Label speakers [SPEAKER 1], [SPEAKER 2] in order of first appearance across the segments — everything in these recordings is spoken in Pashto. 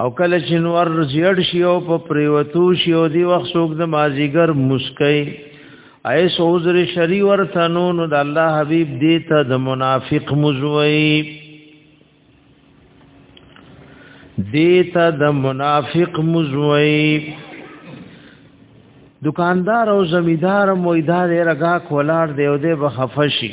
[SPEAKER 1] او کله چې نور زیړ شي او په پریوتو شي او دی وخت څوک د مازیګر مسکي ایس عذر شری ورته نو نو د الله حبیب دی ته د منافق مزوي دی ته د منافق مزوي دکاندار او زمیدار مویدار رګا کولاړ دی او دی بخفشي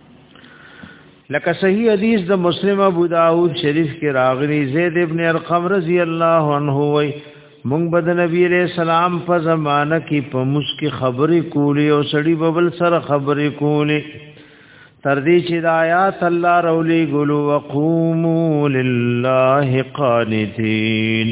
[SPEAKER 1] لکه صحیح حدیث د مسلم ابو داود شریف کې راغلی زید ابن ارقم رضی الله عنه وای مونږ بد نبی علیہ السلام په زمانہ کې په مسکی خبرې کولې او سړی ببل سره خبرې کولې تر دې چې د آیات الله رولې ګلو وقومو لله قانتین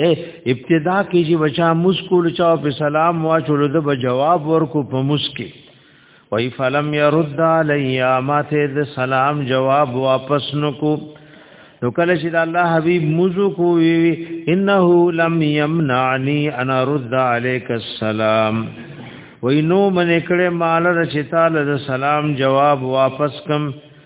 [SPEAKER 1] اے ابتدا کې چې بچا مسکول چا په سلام واچول د جواب ورکو په مسکی وای فلم يرد علیا ماته د سلام جواب واپس نکو نو کله چې د الله حبيب موزو کو وی انه لم يمنعني ان ارد عليك السلام وای نو من کړه مال رچتا له سلام جواب واپس کم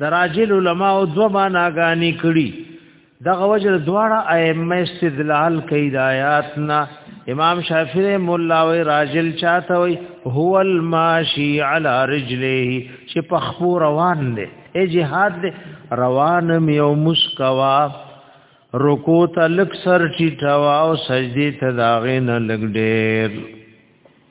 [SPEAKER 1] دراجل علماء او دو معناګانی کړي دغه وجه دواړه ائمه استدلال کوي د آیات نه امام شافعی مولا وی راجل چاته وی هو الماشی علی رجلیه چې په خپو روان دی ای جهاد دی روان میو مسکوا رکو ته لک سر ټیټوا او سجدی ته داغې نه لګ ډېر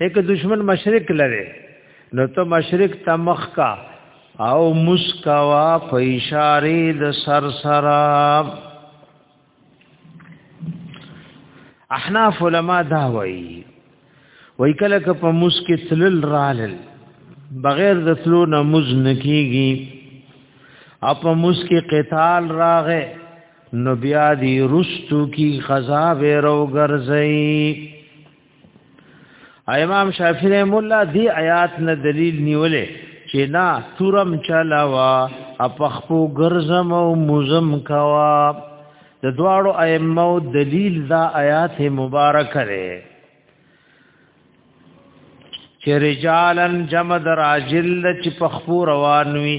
[SPEAKER 1] یک دشمن مشرک لره نو ته مشرک ته مخ کا او مسکوا په اشاره د سر سرا احناف علما دا وایي وای کله که په مسک تلل رالل بغیر د تلو نه مز نکیږي اپ مسک قتال راغه نو بیا دی رستو کی خزا ویرو ګرځي امام شافعی رحم الله دی آیات نه دلیل نیولې چې نا تورم چلاوا اپخپو ګرزم او مزم کوا د دواړو ائمه دلیل دا آیات مبارک لري چې رجالن جمد راجل چې پخپو روان وي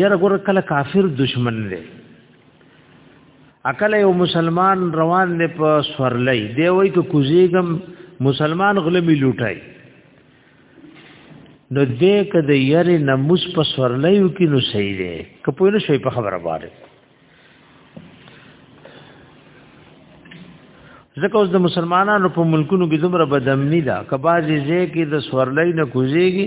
[SPEAKER 1] یره ګور کله کافر دشمن دی اکل یو مسلمان روان دی په سورلې دی وای ک کوزیګم مسلمان غلمی لوټای نو دې ک د یری نموس په سورلې یو کې نو صحیح دی ک په نو شوی په خبره باندې ځکه اوس د مسلمانانو په ملکونو کې دومره بدامنی ده کبازي ځای کې د سورلې نه کوزیږي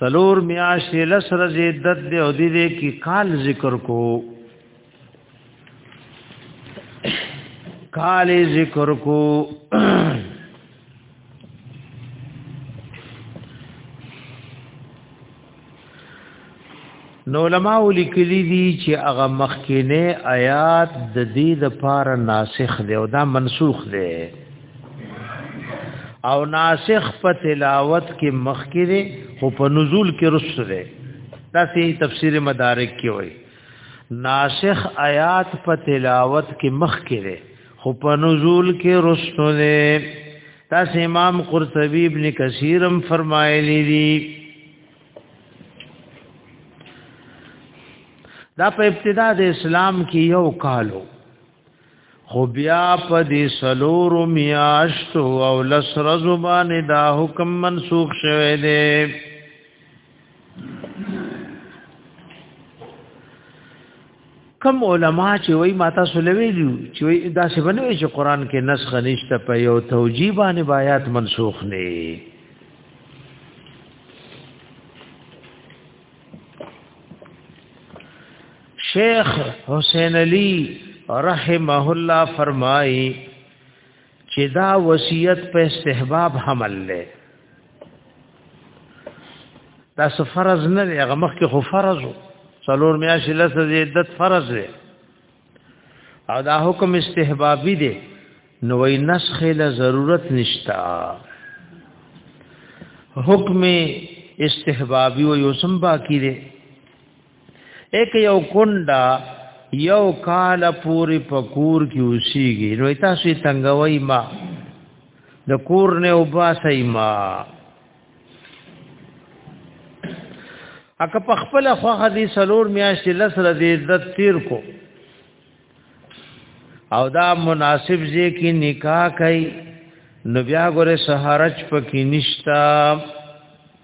[SPEAKER 1] سلور میاش لس رزی عدت دی او دی دی کی کال ذکر کو کال ذکر کو نو علماء لیکلي دي چې هغه مخکینه آیات د دې د پاره ناسخ دی او دا منسوخ دی او ناسخ په تلاوت کې مخکره او په نزول کې رسو دی دا سي تفسیر مدارک کې وایي ناسخ آیات په تلاوت کې مخکره خو په نزول کې رسو دی تاسو امام قرطبی ابن کثیرم فرمایلی دی دا په ابتدا د اسلام کې یو کالو خو بیا په دې سلور میاشت او لس رزبان دا حکم منسوخ شوه دی کم علما چې وای ما تاسو لویلو چې وای دا څه بنوي چې قران کې نسخ نشته په یو توجیه باندې آیات منسوخ نه شیخ حسین علی رحمه الله فرمایي چې دا وصیت په استحباب حمل لې دا فرض نه دی هغه مخکې خو فرض وو څلور میاشتې لسه عدت فرض دی او دا حکم استحبابي دی نو وی نسخ له ضرورت نشتا حکم استحبابي او یوسم باقی دی ایک یو کونډه یو کال پوری پکور کی اوسیږي نو تاسو تنگوي ما د کور نه وباسي ما اکه په خپل خو حدیث لور میاش لسر دې د تیر کو او دا مناسب ځای کې نکاح کوي نو بیا ګوره سهارچ پکې نشتا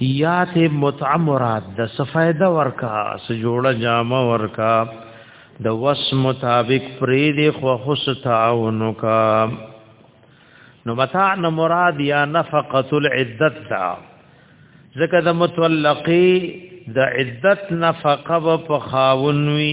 [SPEAKER 1] یا ته متعه مراد د سفیده ورکا سجوړه جامه ورکا د وس مطابق پرې دی خو خص تعاون کا نو متاع نه مراد یا نفقه العدت دا ځکه د متولقی د عدت نفقه په خاونوي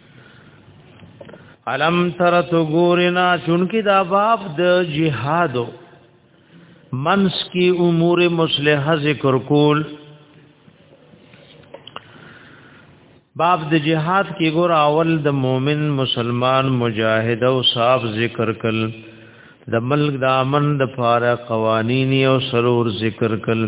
[SPEAKER 1] علم تر تو ګورنا چونکی دا باب د جهادو منس کی امور مصلحه ذکر کول باب د جهاد کې ګور اول د مؤمن مسلمان مجاهد او صاحب ذکر کل د ملک د امن د فار قوانینی او سرور ذکر کل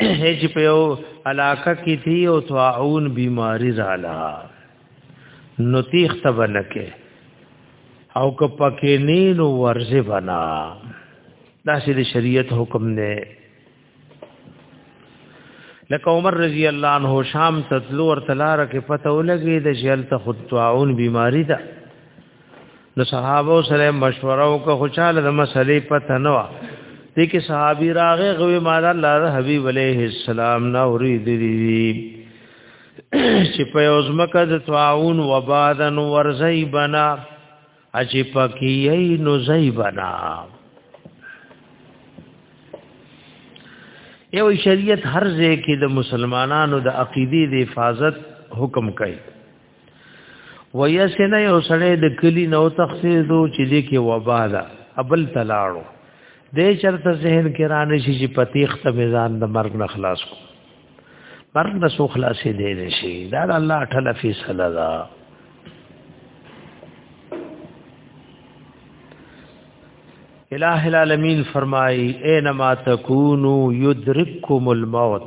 [SPEAKER 1] هج په یو علاقه کې دی او طاعون بیماری رااله نو تیخ تبنکه او که پکې نه نو ورزه بنا دا چې شریعت حکم نه لکه عمر رضی الله عنه شام تطلو ورتلار کې پته ولګي د جلته خود طاعون بیماری ده نو صحابه سره مشوره وکړه خو چاله د مسلې پته نه و دې کې صحابي راغې غوي مال الله حبيب عليه السلام نه اوري دي چې په اوزمکه د تعاون و بادن ورزي بنا اچي پکې نو زي بنا یو شریعت هر ځای کې د مسلمانانو د عقیدې د حفاظت حکم کوي ویسنه یو سړی د کلی نو تخصیصو چې دې کې وبا ده ابل تلاړو دې چرته ذهن کې رانه شي چې پتیخ ته میزان د مرګ نه خلاص کو مرګ نه سو خلاصې دی نشي دا الله تعالی فیصله ده الہ العالمین فرمائی اینما تکونو یدرککم الموت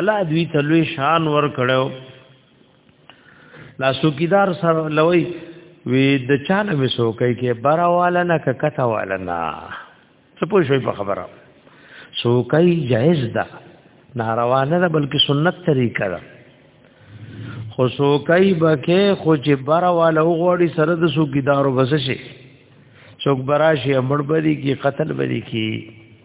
[SPEAKER 1] الله دوی ته لوی شان ور کړو لاسو کیدار سره لوی وی د چانه می سو کوي کې براواله نه ک کته واله نه څه پوه شوي په خبره سو کوي جائز ده ناروا نه ده بلکې سنت طریقه ده خو سو کوي بکه خو چې براواله وغوړي سره د سو کیدارو بس شي څوک براشي امړ بدی کی قتل بدی کی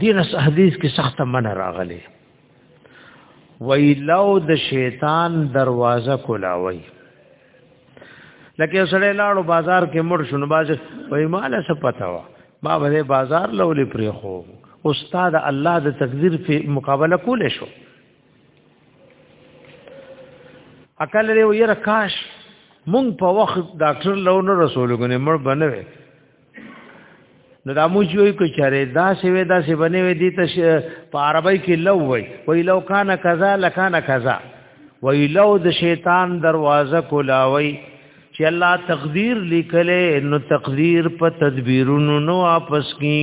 [SPEAKER 1] دین اس حدیث کې سخت منع راغلی وی لو د شیطان دروازه کولاوي لکه سړی لاړو بازار کې مړ شونه باز وای مال څه پتا وا ما به بازار لولې پرې خو استاد الله د تقدیر په مقابله کولې شو عقل لري ويره کاش مونږ په وخت ډاکټر لونه رسول غنې مړ بنوي نو دا موږ یو کې چره دا شوی دا شی بنې وې دي ته په عربی کې لو وای وای لو کان کذا لکان کذا وای لو د شیطان دروازه کولاوي چې الله تقدیر لیکلې نو تقدیر په تدبیرونو نو واپس کی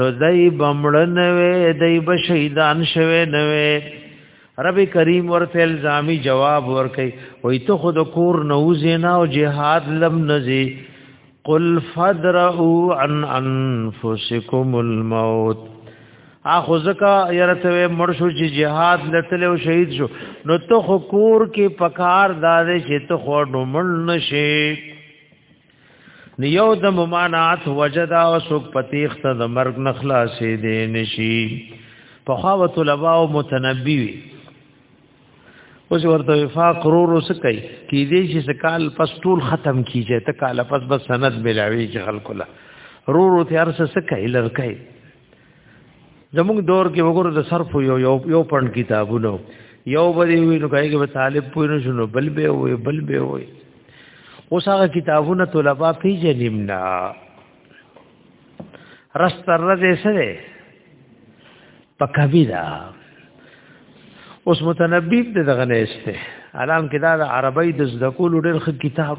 [SPEAKER 1] نو دای بمړ نه وي دای به شهیدان شوه نه وي رب کریم ورته الزامی جواب ورکي وای ته خود کور نوځې نه او جهاد لم نزي قل فدروا عن انفسکم الموت اخو زکا يرته مرشو چې جهاد لتل او شهید شو نو ته خو کور کې پکار دادې چې ته خو ډومل نشي نیو د ممانعت وجدا او سوک پتیخ ته د مرګ نخلاصې دی نشي په خوا طلباء او متنبي وي اوس ورته وفاق رو رو سکي کې دې چې سکال پس ټول ختم کیږي ته کال پس بس سند ملاوي چې خلکو لا رو رو ته ارس سکي لړکې زموږ دور کې وګورو د صرف یو یو یو پړن کتابونو یو بری وی نو کوي کې طالب پوه نه شنو بل به وي بل به وي اوس هغه کتابونه طلبه پیژنیم نه رستر دې سره پکوي دا اوس متنبیب دغه نه استه الان کې دا عربی د زدکول ډېر خ کتاب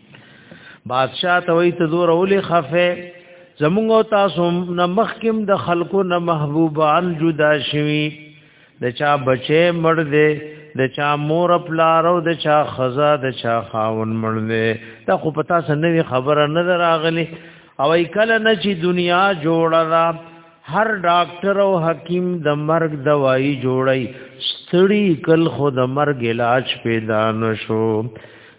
[SPEAKER 1] بادشاہ ته وی ته زور اولی خفه زمونږ تاسو نه مخکم د خلکو نه محبوبان جدا شوی د چا بچې مړ دی د چا مور پلارو د چا خزا د چا خاون مړ دی دا خو پتا سنوي خبره نه دراغلی او کله نه چې دنیا جوړه را هر ډاکټر او حکیم د مرګ دوايي جوړي ستړي کل خو د مرګ علاج پیدا نشو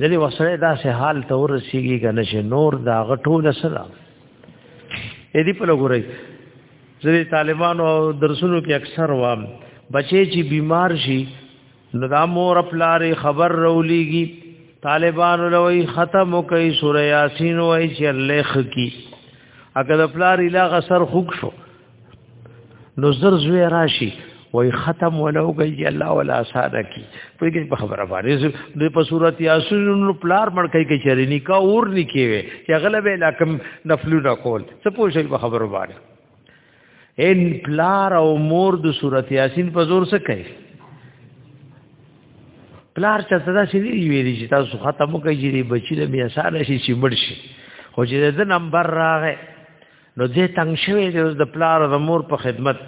[SPEAKER 1] ځلې وسره دا سه حال ته ورسیږي کنه چې نور دا غټول سره اې دې په لګورې ځلې طالبانو درسونو کې اکثر وام بچي چې بیمار شي نو دا مور خپلارې خبر رولیږي طالبان لوی ختم کوي سورہ یاسین وای چې الله خکی اګه د پلار اله غسر خوک شو نو زر زوی راشي وای ختم ولو گئی الله ولا ساده کی په دې په خبره باندې د په صورت یاسین نو پلار مړ کوي کې چری نکا اور نکی وي چې غلب لکم نفلو نه کول څه پوښي په خبره باندې ان پلار او مور د صورت یاسین په زور څه کوي پلار چې صدا شي ویری چې تاسو ختم کوي چې بچی له میاساله شي چې مړ شي خو چې د نمبر راغی نو دې تنگ شوی دی د پلار او د مور په خدمت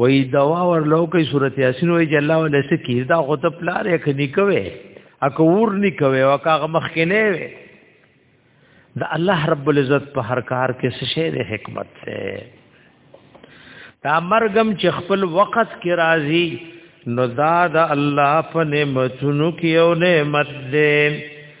[SPEAKER 1] وای دوا ور لوکې صورت یاسین وای چې الله ولې سکی دا خو ته پلار یې کني کوي اکه ور ني کوي او کاغه مخ کې نه وي دا الله رب العزت په هر کار کې څه شی د حکمت ده دا مرګم چې خپل وخت کې راځي نو دا د الله په نعمتونو کې یو نعمت ده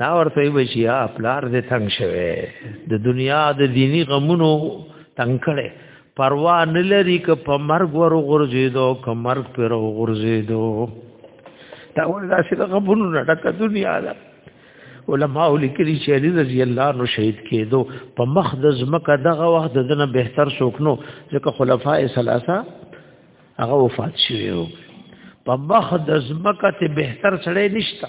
[SPEAKER 1] دا ورته بچیا پلار دې تنگ شوه د دنیا د دینی غمونو تنگ کړي پروا نه لري ک په مرګ ور غورځیدو ک مرګ پر غورځیدو دا ول دا چې غمونو نه ډکه دنیا ده علماء لیکلي چې علي رضی الله نو شهید کېدو په مخ د زمکه دغه وخت دنه بهتر شوکنو ځکه خلفای ثلاثه هغه وفات شوی په مخ د زمکه ته بهتر سړی نشته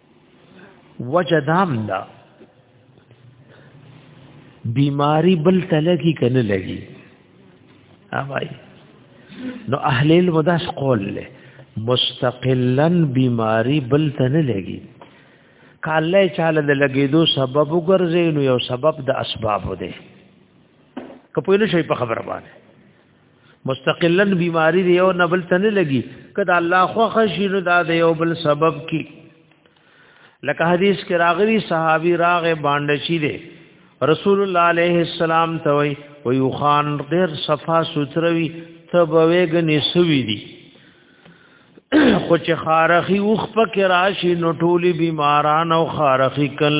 [SPEAKER 1] وجدام دا بیماری بل تلګي کنه لګي اوای نو اهل المداس قول له مستقلا بیماری بل تنه لګي کاله چاله د لګیدو سبب وګرځي نو یو سبب د اسباب دی کپویل شي په خبره باندې مستقلا بیماری دی او نه بل تنه لګي کدا الله خو خشینو دا دی او بل سبب کی لکه حدیث کې راغلی صحابي راغه باندې شي دی رسول الله علیه السلام ته وی وی خان غیر صفا سوتروي تبویګ نسوي دي خو چې خارخي اوخ پکې راشي نو ټولي بیماران او خارخي کل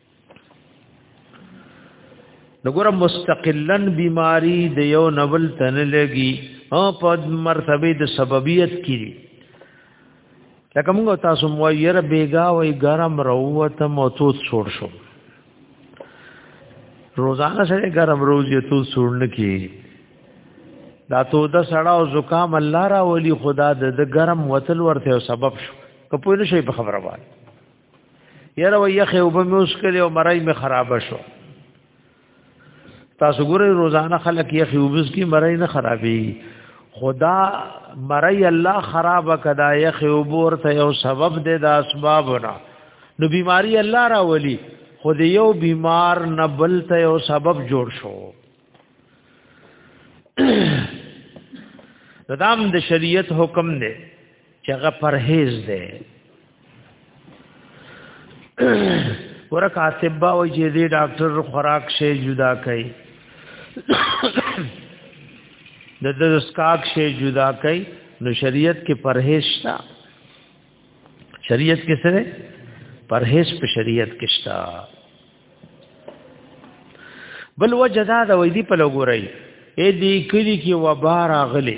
[SPEAKER 1] نګور مستقلا بیماری د یو نبل تن لګي او په مرتبه د سببیت کړي لکه موږ تاسو مو یې را بیګا وای ګرم روته موتوت شور شو روزانه سره ګرم روز یې تو سورن کی دا تو د سړا او زکام الله را ولی خدا د ګرم وتل ورته سبب شو کپوی نشي په خبره وای یره وای یخه وب موس کړي او مرای می خراب شو تاسو ګورئ روزانه خلک یخه وبس کی مرای نه خرابي خدا مرای الله خراب کدا یخه وبور ته یو سبب دی د اسبابونه نو بیماری الله را ولی خود یو بیمار نه بل ته یو سبب جوړ شو دام د شریعت حکم دی چې هغه پرهیز دی ګوره کاتب با وای چې دې ډاکټر خوراک شی جدا کړي د د اسکاک شی جدا کړي نو شریعت کې پرهیز شته شریعت کې سره پرهیز په شریعت کې شته بل وجدا د وې دی په لګورای اې دې کلی کې وبا راغلي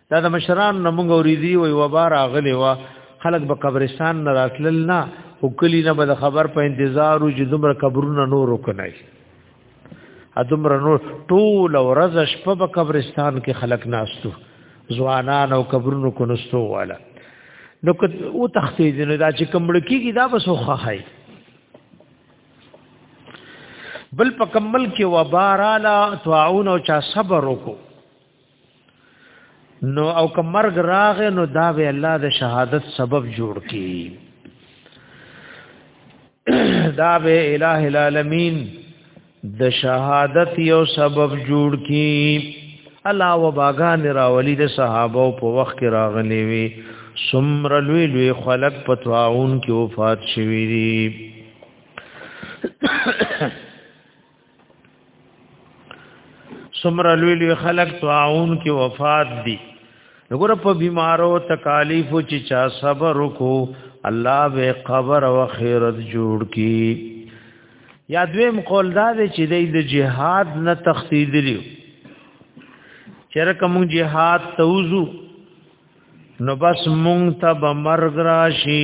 [SPEAKER 1] دا د مشران نه مونږ اوریدي وي و بار اغلی وا خلک به قبرستان نه راتلل نه او کلی نه به خبر په انتظار او جدمر قبرونه نور وکنای ادمر نور ټول ورځ شپه په قبرستان کې خلک ناستو ځوانان او قبرونو کو نستو والا نو که او تختی دینو دا چې کمړ کیږي دا بس وخه هاي بل په کمل کې وبارالا تعاون او چا صبر وکړو نو او که مرګ راغ نو دا به الله د شهادت سبب جوړ کی دا به الٰه العالمین د شهادت یو سبب جوړ کی الله و باغان راولی د صحابه په وخت کې راغلی وی سمر لوی لوی خلق پتواون کې وفات شوی دی سمر لوی لوی خلق تعاون کې وفات دي وګوره په بیمارو تکالیف چې چا صبر کو الله به قبر او خیرت جوړ کی یا دویم قول دا دی چې د جهاد نه تخصیدلی چرکه مون جهاد توزو نو بس مونږ ته به مرګ راشي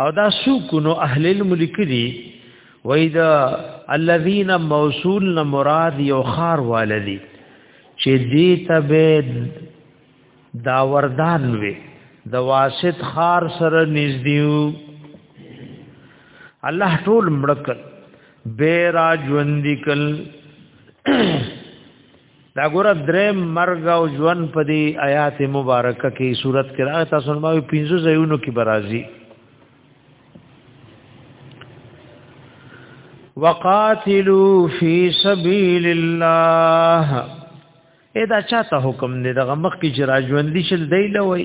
[SPEAKER 1] او دا سوکونو اهل الملک دي وای دا الذين موصول نه مراد یو خار والدي چې دې تبه دا وردان وي د واسط خار سره نږدې الله ټول مړکل بے را ژوند کل دا ګور درې مرګ او ژوند په دې آیات مبارکه کې صورت کې راځي تاسو نو ماوي پنځو ځایونو کې برازي وقاتلوا فی سبیل الله ادا چاته حکم دی دغه مخ کې چې راځوندې شل دی لوي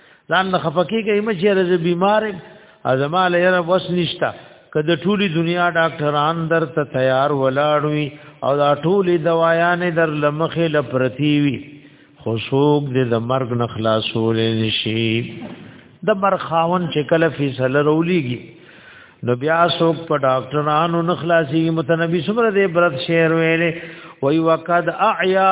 [SPEAKER 1] ځان نه خفقې کوي مې چې رز بیمار ازما لیر وس نشتا کله ټولي دنیا ډاکټران در ته تیار ولاړوي او دا ټولي دوايانې در لمخې لپرتی وي خو څوک دې د مرګ نه خلاصول نشي د مرخاون چې کله فیصله رولیږي نو بیا څوک په ډاکټرانو نه خلاصي متنبي سمره دې برت شعر ویلې وای وقد اعیا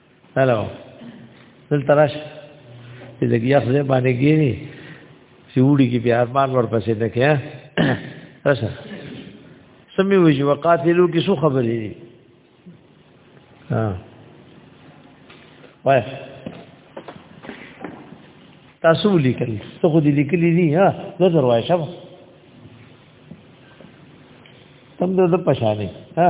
[SPEAKER 1] هلو دل تراش چې د یخ ځای باندې ګیری چې وړي کې بیا ارمان ورپسې نه کیا راشه سمي وي چې وقاتلو کې څه خبرې دي ها وای تاسو لیکل څه خو دې لیکلې دي ها نظر وای شابه تم د پښانه ها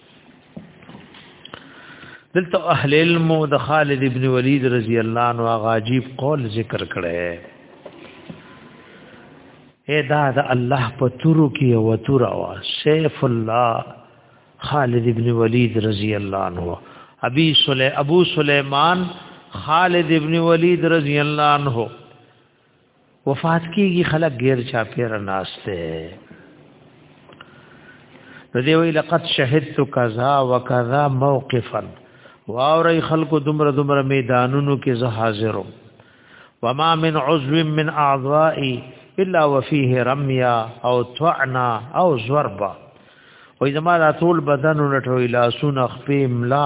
[SPEAKER 1] دلته اهل علم د خالد ابن ولید رضی الله عنه غاجیب قول ذکر کړي اے دا د الله په تورو کې او تور وا سیف الله خالد ابن ولید رضی الله عنه ابي سلی ابو سليمان خالد ابن ولید رضی الله عنه وفات کیږي خلک غیر چا پیر ناشته نو دی وی لقد شهدت کذا وکذا موقفا واوري خلق دمر دمر میدانونو کې زه حاضرو وما من عضو من اعضائي الا وفيه رميا او طعنا او ضربا وې زما د ټول بدن نټوي لاسونه خپې ملا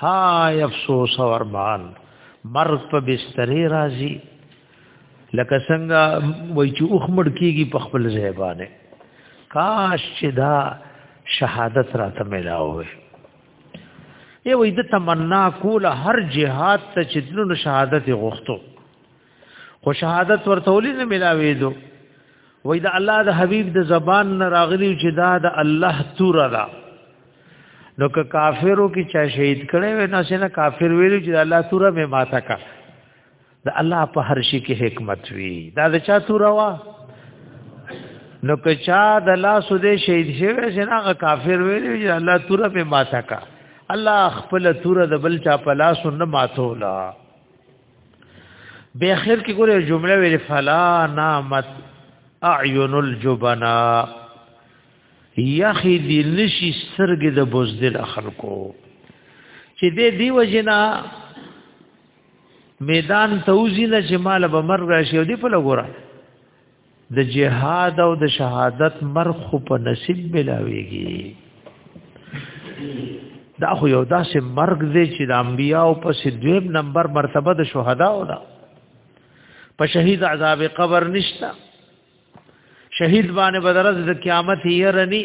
[SPEAKER 1] های افسوس او ارمان مرګ په بسترې راځي لکه څنګه وای چې اوخ مړ کیږي په خپل ځای باندې کاش چې دا شهادت راته ملاوي ای وای د تمنا کول هر جهاد ته چې دنو شهادت غوښتو خو شهادت ورته ولې نه ملاوي دو وای دا الله د حبیب د زبان نه راغلی چې دا د الله تور را نو که کافرو کې چا شهید کړي وي نو څنګه کافر ویلو چې الله تور مې ماته کا د الله په هر شي کې حکمت وی دا د چا تور وا نو که چا د الله سوده شهید شوی څنګه کافر ویلو چې الله تور مې ماته کا الله خپل تور د بل چا په لاس نه ماتولا به اخر کې ګوره جمله ویل فلا نامت اعین الجبنا یخی دی نشی سترګې د بوزدل خلکو چې دې دی وجنا میدان توزی نه چې مال به مرګ راشي او دی په لګورا د جهاد او د شهادت مرخ په نصیب ملاويږي دا خو یو داسې مرګ دی چې د انبیا او په سدویم نمبر مرتبه د شهدا او دا په شهید عذاب قبر نشتا شهید باندې بدرز د قیامت یې رني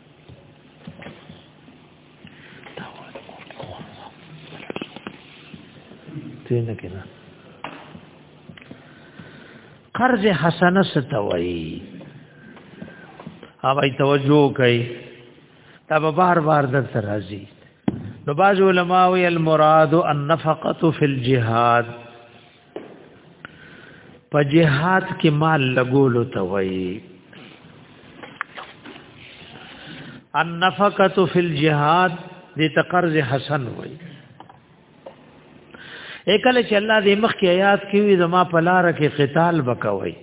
[SPEAKER 1] نه کنا قرض حسنه ستوي اوبای توجه کوي دا به بار بار در ترازی نو باز علماء المراد النفقه فی الجهاد په جهاد کې مال لګولو ته وایي النفقه فی الجهاد دې تقرض حسن وایي اکل چې الله دې مخ کې آیات کې وي زما په لار کې قتال وکوي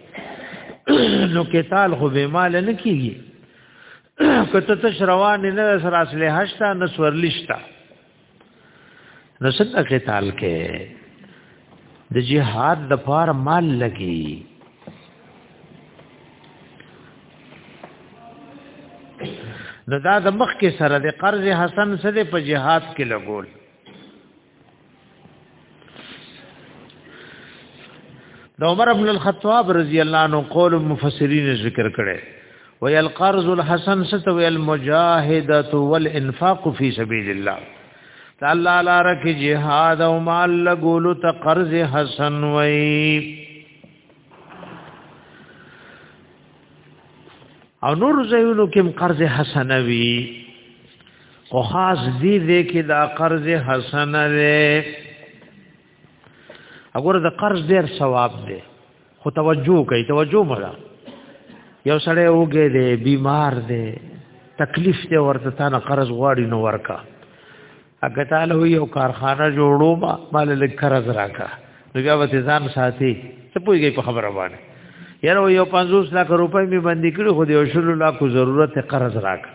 [SPEAKER 1] نو قتال خو به مال نه کیږي کته تش روان نه سره اصله هشتا نسورلشتا نو څنګه قتال کې د جهاد د پار مال لګي نو دا د مخ کې سره د قرض حسن سره په جهاد کې لګول د عمر ابن الخطاب رضی الله عنه قول مفسرین ذکر کړي وی القرض الحسن ستو المجاهده والانفاق فی سبیل الله تعالی لار کی جهاد او مال لګول ته قرض حسن وی او نور زینو کوم قرض حسن وی خو خاص دې دې کې دا قرض حسن لري وګوره د قرض ډیر ثواب دی خو توجه کوي توجه مړه یو سړی وګه دی بیمار دی تکلیف دی ورته تا نه قرض غواړي نو ورکا اګه تعالی یو کارخانه جوړو ما مال لک قرض راکا نو بیا وته ځان ساتي څه پويږي په خبره باندې یاره یو 50 لک روپۍ می باندې کړو خو دې شلو لک ضرورت قرض راکا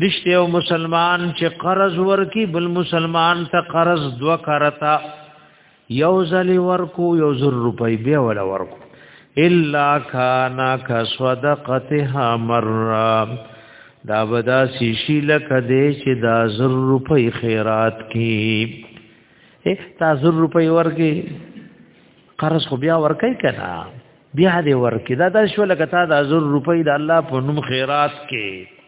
[SPEAKER 1] نشته او مسلمان چې قرض ورکی بل مسلمان ته قرض دو کرتا یو ځلی ورکو یو زر روپۍ بیا ولا ورکو الا کانا کا صدقتها مره دا بدا سیشی لکه دې چې دا زر روپۍ خیرات کی اے تا زر روپۍ ورکی قرض خو بیا ورکای کنا بیا دې ورکی دا د شو لکه تا دا زر روپۍ د الله په نوم خیرات کې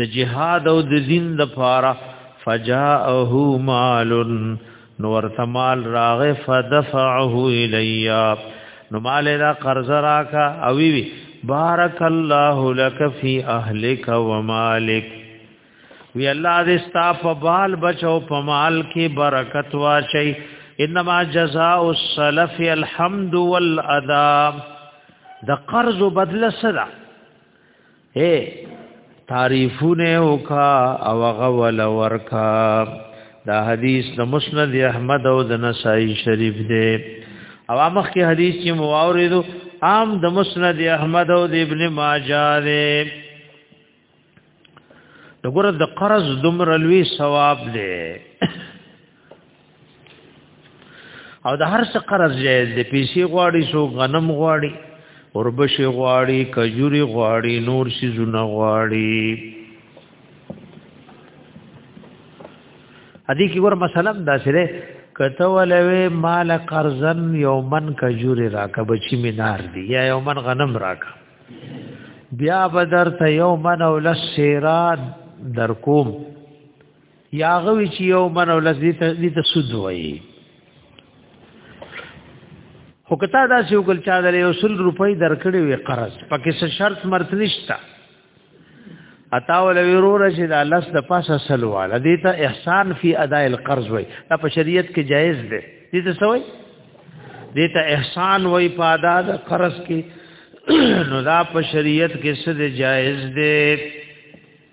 [SPEAKER 1] د جهاد او د دین د پاره فجاءه مال نور تمال راغ فدفعه الیا نو مال لا قرض راکا او وی بارک الله لك فی اهلک و مالک وی الله دې ستا په بال بچو په مال کې برکت واشي انما جزاء السلف الحمد والادا د قرض بدله سره اے تعریفونه وکا او غول ورکا دا حدیث د مسند احمد او د نسائی شریف دی او مخ کې حدیث چې مواردو عام د مسند احمد او د ابن ماجه دی دغه د قرض دمر لوی ثواب دی او د هر څه قرض جایز دی پیسې غواړي سو غنم غواړي اوربشي غواړي کجوري غواړي نور شي زونه غواړي ادي کې ور مثلا دا سره کته ولوي مال قرضن یومن کجوري راکه بچی مینار دی یا یومن غنم راکه بیا بدر ته یومن اولس شیراد در کوم یا غوی چې یو من ولس دې ته دې ته سود وایي خو کته دا چې وکړ چا درې اصول روپۍ درکړې وي قرض پکې څه شرط مرت نشتا اتا ول وروره چې دا لس د پاسه سلواله دې ته احسان فی اداء القرض وایي دا په شریعت کې جایز دی دې ته سوي دې ته احسان وایي په ادا د قرض کې نو دا په شریعت کې څه جایز دی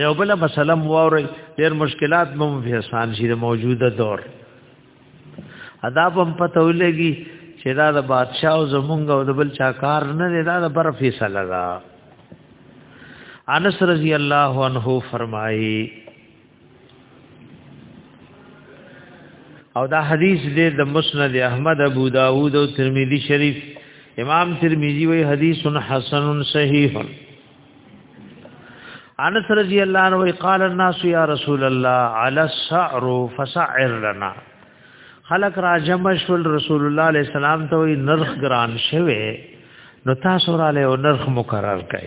[SPEAKER 1] ایو بل مسله موري ډیر مشکلات به مو فیسان شي د موجوده دور ادا په پته ولګي چې دا د بادشاہ او زمونږ او د بل چا کار نه دی دا د بر فیصله ده انس رضی الله عنه فرمایي او دا حدیث دې د مسند احمد ابو داوود او ترمذی شریف امام ترمذی وی حدیث حسن صحیح انس رضی الله عنه قال الناس یا رسول الله علی السعر فسعر لنا خلق را جمع شول رسول الله علیہ السلام ته وی نرخ گران شوه نو تاسو را له نرخ مقرر کړئ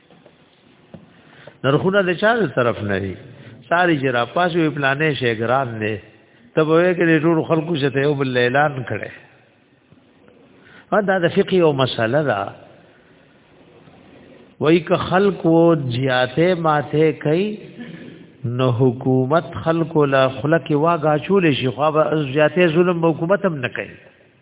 [SPEAKER 1] نرخونه د چا طرف نه دي ساری چې را پاسو پلانې شي ګران نه ته به کې ټول خلکو چې ته یو بل اعلان کړي دا د فقه یو مسله ده وای که خلکو زیاته ماته کوي نو حکومت خلکو لا خلک واګه چول شي خو زیاته ظلم حکومت هم نه کوي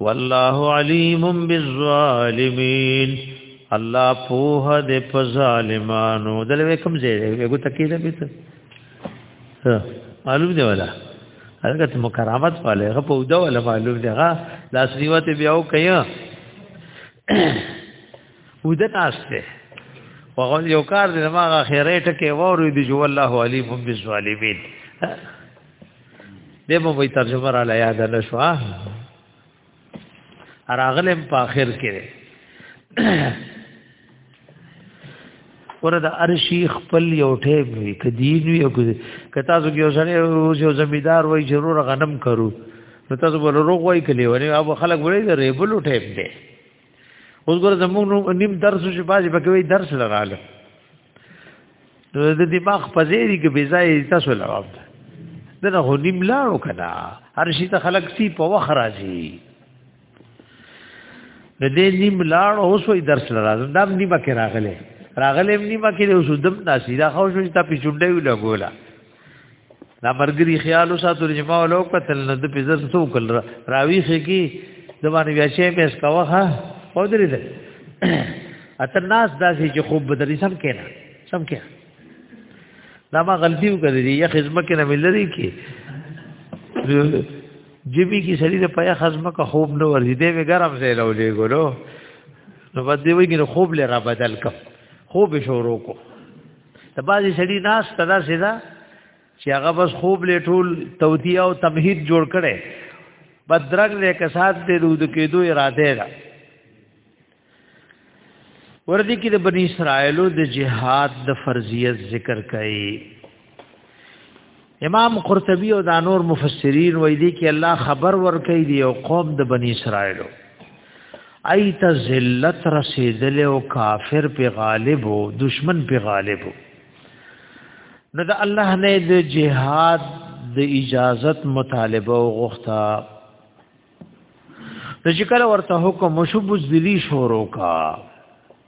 [SPEAKER 1] والله علیم بالظالمین الله پوه د په ظالمانو دلته کوم ځای دی یو تکیده بیت ها معلوم دی ولا هغه مکرامت والے هغه په ودا ولا معلوم دی هغه لاس نیوت بیا و کیا ودا تاسته وغل یو کار دی ما غیره ټکه ووري دی جو الله علیم بالظالمین دې مو وی ترجمه را لا یاد نه شو اراغلم په اخر کې ورته ارشي خپل یو ټیب وی کدین وی او کتا زو یو سره یو زمیدار وای ضرور غنم کرو نو تاسو ورو وای کلی ونه اب خلک وړي د ریبل ټیب دی اوس ګور زموږ نیم درس شي باز په کوي درس لراله نو د دماغ په زیری کې بي ځای تاسو لواب ده نه هو نیم لاړو کنا هر شي ته خلق سي په وخ راځي د دې نیم لاړو اوس وي درس لراله دا نیم کې راغله راغله نیم کې اوس دم ناسي دا خو شو چې تاسو چونډې ولا ګولا دا مرګري خیال وسا ترجمه ولو قتل نه د پیزر سو کل راوی خې کی د باندې بیا شی به اس کاوه ها او درې ده اتر ناس داسې چې خوب بدري سم کېنا سم کېنا دا ما غلطي وکړې دي یا خدمت کې نه ملري کې جبی کی سړی د پیا خزمه کا خوب نه ورځي دی به ګرم ځای راولې ګورو نو بده وي کې خوب لرا بدل کم خوب شروع کو د بازي سړي ناس تدا سیدا چې هغه بس خوب لټول توتیا او تمهید جوړ کړي بدرګ دې کسات دې دود کېدو اراده ده وردی کې د بنی اسرائیلو د جهاد د فرضیت ذکر کړي امام قرطبي او دا نور مفسرین وایي دي کې الله خبر ورکړي دی او قوم د بنی اسرائیلو ایت ذلت رسیدل او کافر په غالب او دشمن په غالب نو دا الله نه د جهاد د اجازت مطالبه او غوښتا د ذکر ورته حکم مشبوز ذلی شورو کا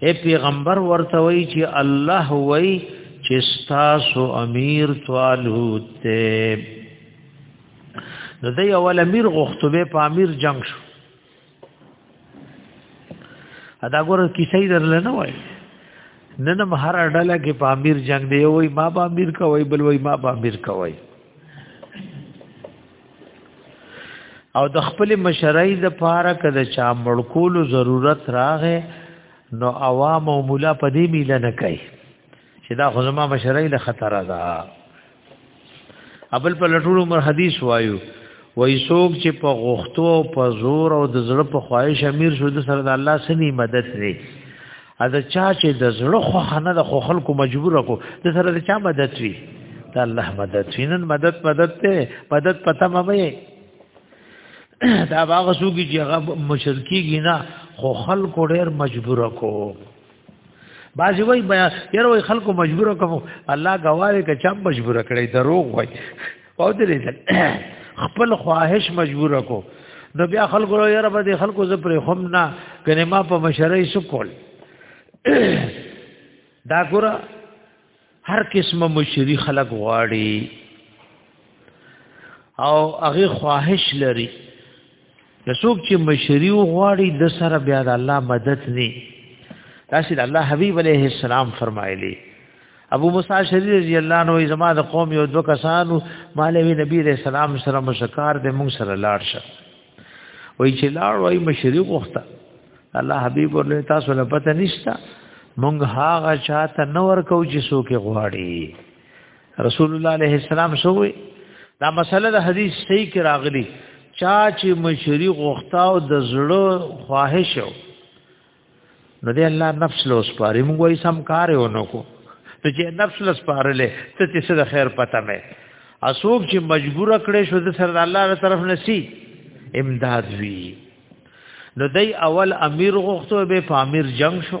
[SPEAKER 1] اے پیغمبر ورته وی چې الله وی چې تاسو امیر طالوت ته نو دی اول امیر غوښتو به په امیر جنگ شو ادا ګور کیسې درل نه وای نن مهر اډله کې په امیر جنگ دی وای ما په امیر کوي بل وای ما په امیر کوي او د خپل مشرۍ د پاره کده چا مړکول ضرورت راغې نو عوام او مولا په دې میله نه کوي چې دا خو زما مشرۍ له خطر ده ابل په لټول عمر حدیث وایو وای سوک چې په غختو او په زور او د زړه په خواهش امیر شو د سره د الله سني مدد لري ا د چا چې د زړه خو خنه د خو خلکو مجبور کو د سره د چا مدد وی د الله مدد وینن مدد مدد ته مدد پته مې دا باغ سوګي چې هغه مشرکی ګینا خو خلکو ډېر مجبور کو بازی وای بیا یره وای خلکو مجبور کوم الله غواړي که چا مجبور کړي دروغ وای او درې خپل خواهش مجبور کو نو بیا خلکو له یاره به خلکو ز پرې هم نه کنه ما په مشرۍ سکول دا ګور هر قسمه مشری خلک غواړي او هغه خواهش لري د څوک چې مشری غواړي د سره بیا د الله مدد نه تاسو د الله حبیب علیه السلام فرمایلی ابو موسی شری رضی الله عنه زما د قوم یو دو کسانو مالوی نبی رسول سلام سره مشکار د موږ سره لاړ شه وای چې لاړ وای مشری غوخته الله حبیب ورله تاسو له پته نشتا مونږ هاغه چاته نور کو چې سو کې غواړي رسول الله عليه السلام سوې دا مسله د حدیث صحیح کې راغلي چا چې مشری غوښتاو د زړه خواهش او نو دې الله نفس له سپارې موږ یې سم کار ونکو ته چې نفس له سپارلې ته چې څه خیر پته مې اسوب چې مجبور کړې شو د سره الله تر طرف نسی امداد وی نو دای اول امیر غوښتو به فامیر جنگ شو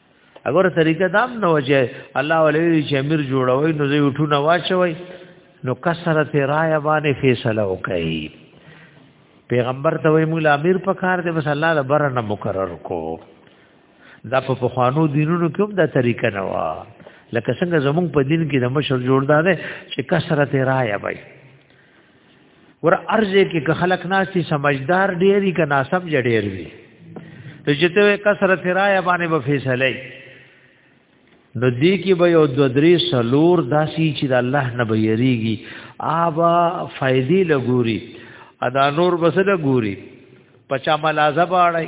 [SPEAKER 1] اگر طریقه دام نه وجه الله ولې چې امیر جوړوي نو زه وټونه واچوي نو کثرت رای باندې فیصله وکړي پیغمبر ته وی مولا امیر په کار دی بس الله له بره نه مقرر کو دا په پخوانو دینونو کې هم دا طریقه نه و لکه څنګه زمونږ په دین کې د مشر جوړدار چې کثرت رای وي ور ارزه کې که خلک ناسي سمجدار ډېری که ناسم جډېر وي ته چې ته کثرت رائے باندې به فیصله نو دې کې به یو د درې سلور داسي چې د الله نه به یریږي آبا فائدې لګوري ادا نور بسره ګوري پچا ملازه باړی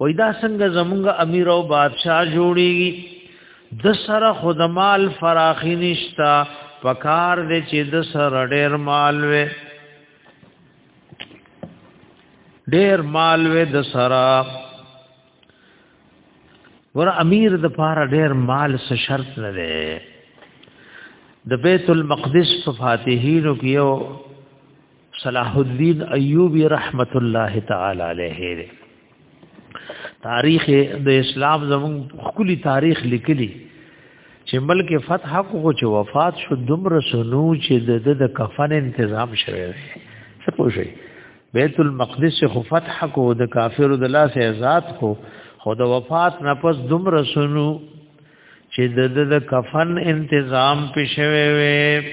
[SPEAKER 1] وای دا څنګه زمونږ امیر او بادشاہ جوړیږي د سره خدمال فراخی نشتا پکار دې چې د سره ډېر مال وې ډېر مال وې د سره ور امیر د پاره ډېر مال څه شرط نه دی د بیت المقدس په فاتحینو کې یو صلاح الدین ایوبی رحمت الله تعالی علیه تاریخ د اسلام زمون خولي تاریخ لیکلی چې ملک فتح کو چې وفات شو دمر سنو چې د د کفن تنظیم شوی دی څه پوښي بیت المقدس خو فتح کو د کافرو د لاس آزاد کو خو د وفات نه پس دمر سنو چې د د کفن تنظیم پښوي وي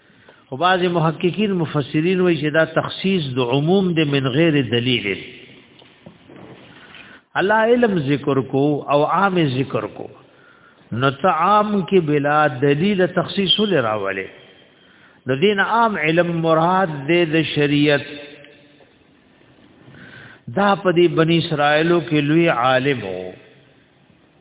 [SPEAKER 1] خو بعض محققین مفسرین وایي چې دا تخصیص د عموم د من غیر دلیل الله علم ذکر کو او عام ذکر کو نو عام کې بلا دلیل تخصیص لراوله د دین عام علم مراد دې د شریعت دا په دې بنی اسرائیلو کې لوی عالم وو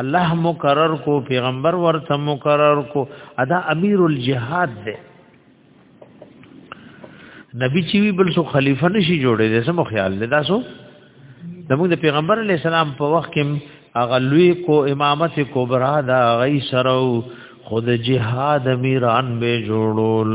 [SPEAKER 1] الله مقرر کو پیغمبر ورته مقرر کو ادا امیر الجهاد دی نبی چې وی بل سو خلیفہ نشي جوړې دې سم خیال لدا سو زموږ د پیغمبر علی السلام په وخت کې اغلوی کو امامت کبرا دا غی سرو خود جهاد میران به جوړول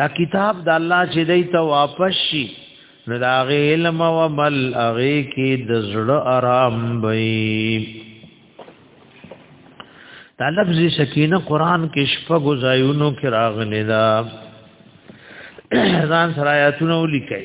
[SPEAKER 1] دا کتاب د الله چې دی ته واپس شي نو دا غي علم او عمل هغه کې د زړه آرام وي دا لفظ سکینه قران کې شپږ ځایونو کې راغلی دا ځان سره آیاتونه ولیکي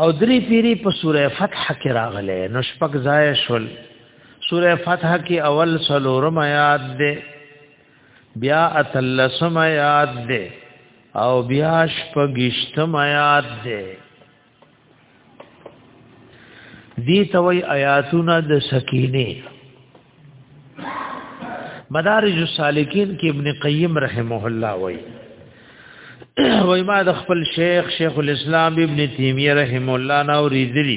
[SPEAKER 1] او درې پیری په سوره فتح کې راغله نو شپږ ځای شول سوره فتح کې اول سلورم آیات ده بیا اتلسم آیات ده او بیا شپږشتم آیات ده دی توي آیاتونه د سکینه مدارج السالکین کې ابن قیم رحمه الله وای وای ما د خپل شیخ شیخ الاسلام ابن تیمیه رحم الله نه اوریدلی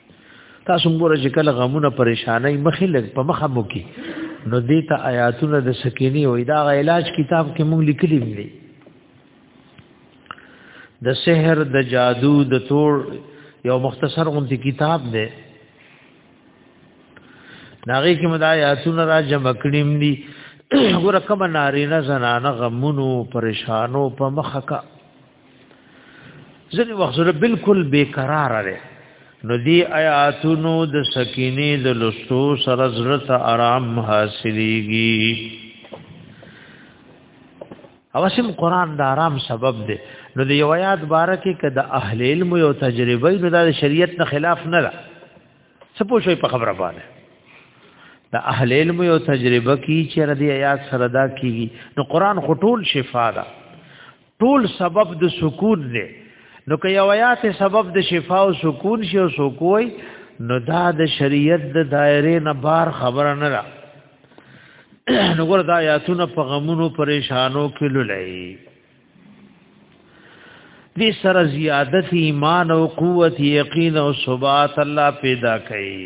[SPEAKER 1] تاسو موږ چې کله غمونه پریشانای مخې لګ په مخه مو کې نو دې ته آیاتونه د سکینی او دا علاج کتاب کې موږ لیکلی دی د سحر د جادو د تور یو مختصر غونتی کتاب دی ناغي کې مدا آیاتونه را جمع کړیم دي ګوره کوم نارینه زنانه غمونو پریشانو په مخه کا ځنې وخت زړه بالکل بیقرار دی نو دی آیاتونو د سکینې د لستو سره زړه ته آرام حاصلېږي اوسم قران د آرام سبب دی نو د یو آیات باره کې کده اهل علم یو تجربه نو د شریعت نه خلاف نه ده څه پوښي په خبره باندې د اهل علم یو تجربه کی چې ردی آیات سره دا کیږي نو قران خټول شفا ده ټول سبب د سکون دی نو که یو آیات سبب د شفا او سکون شي او سکوي نو دا د شریعت د دایره نه بار خبره نه را نو ګور دا آیاتونه په غمونو پریشانو کې لولای دې سره زیادت ایمان او قوت یقین او ثبات الله پیدا کوي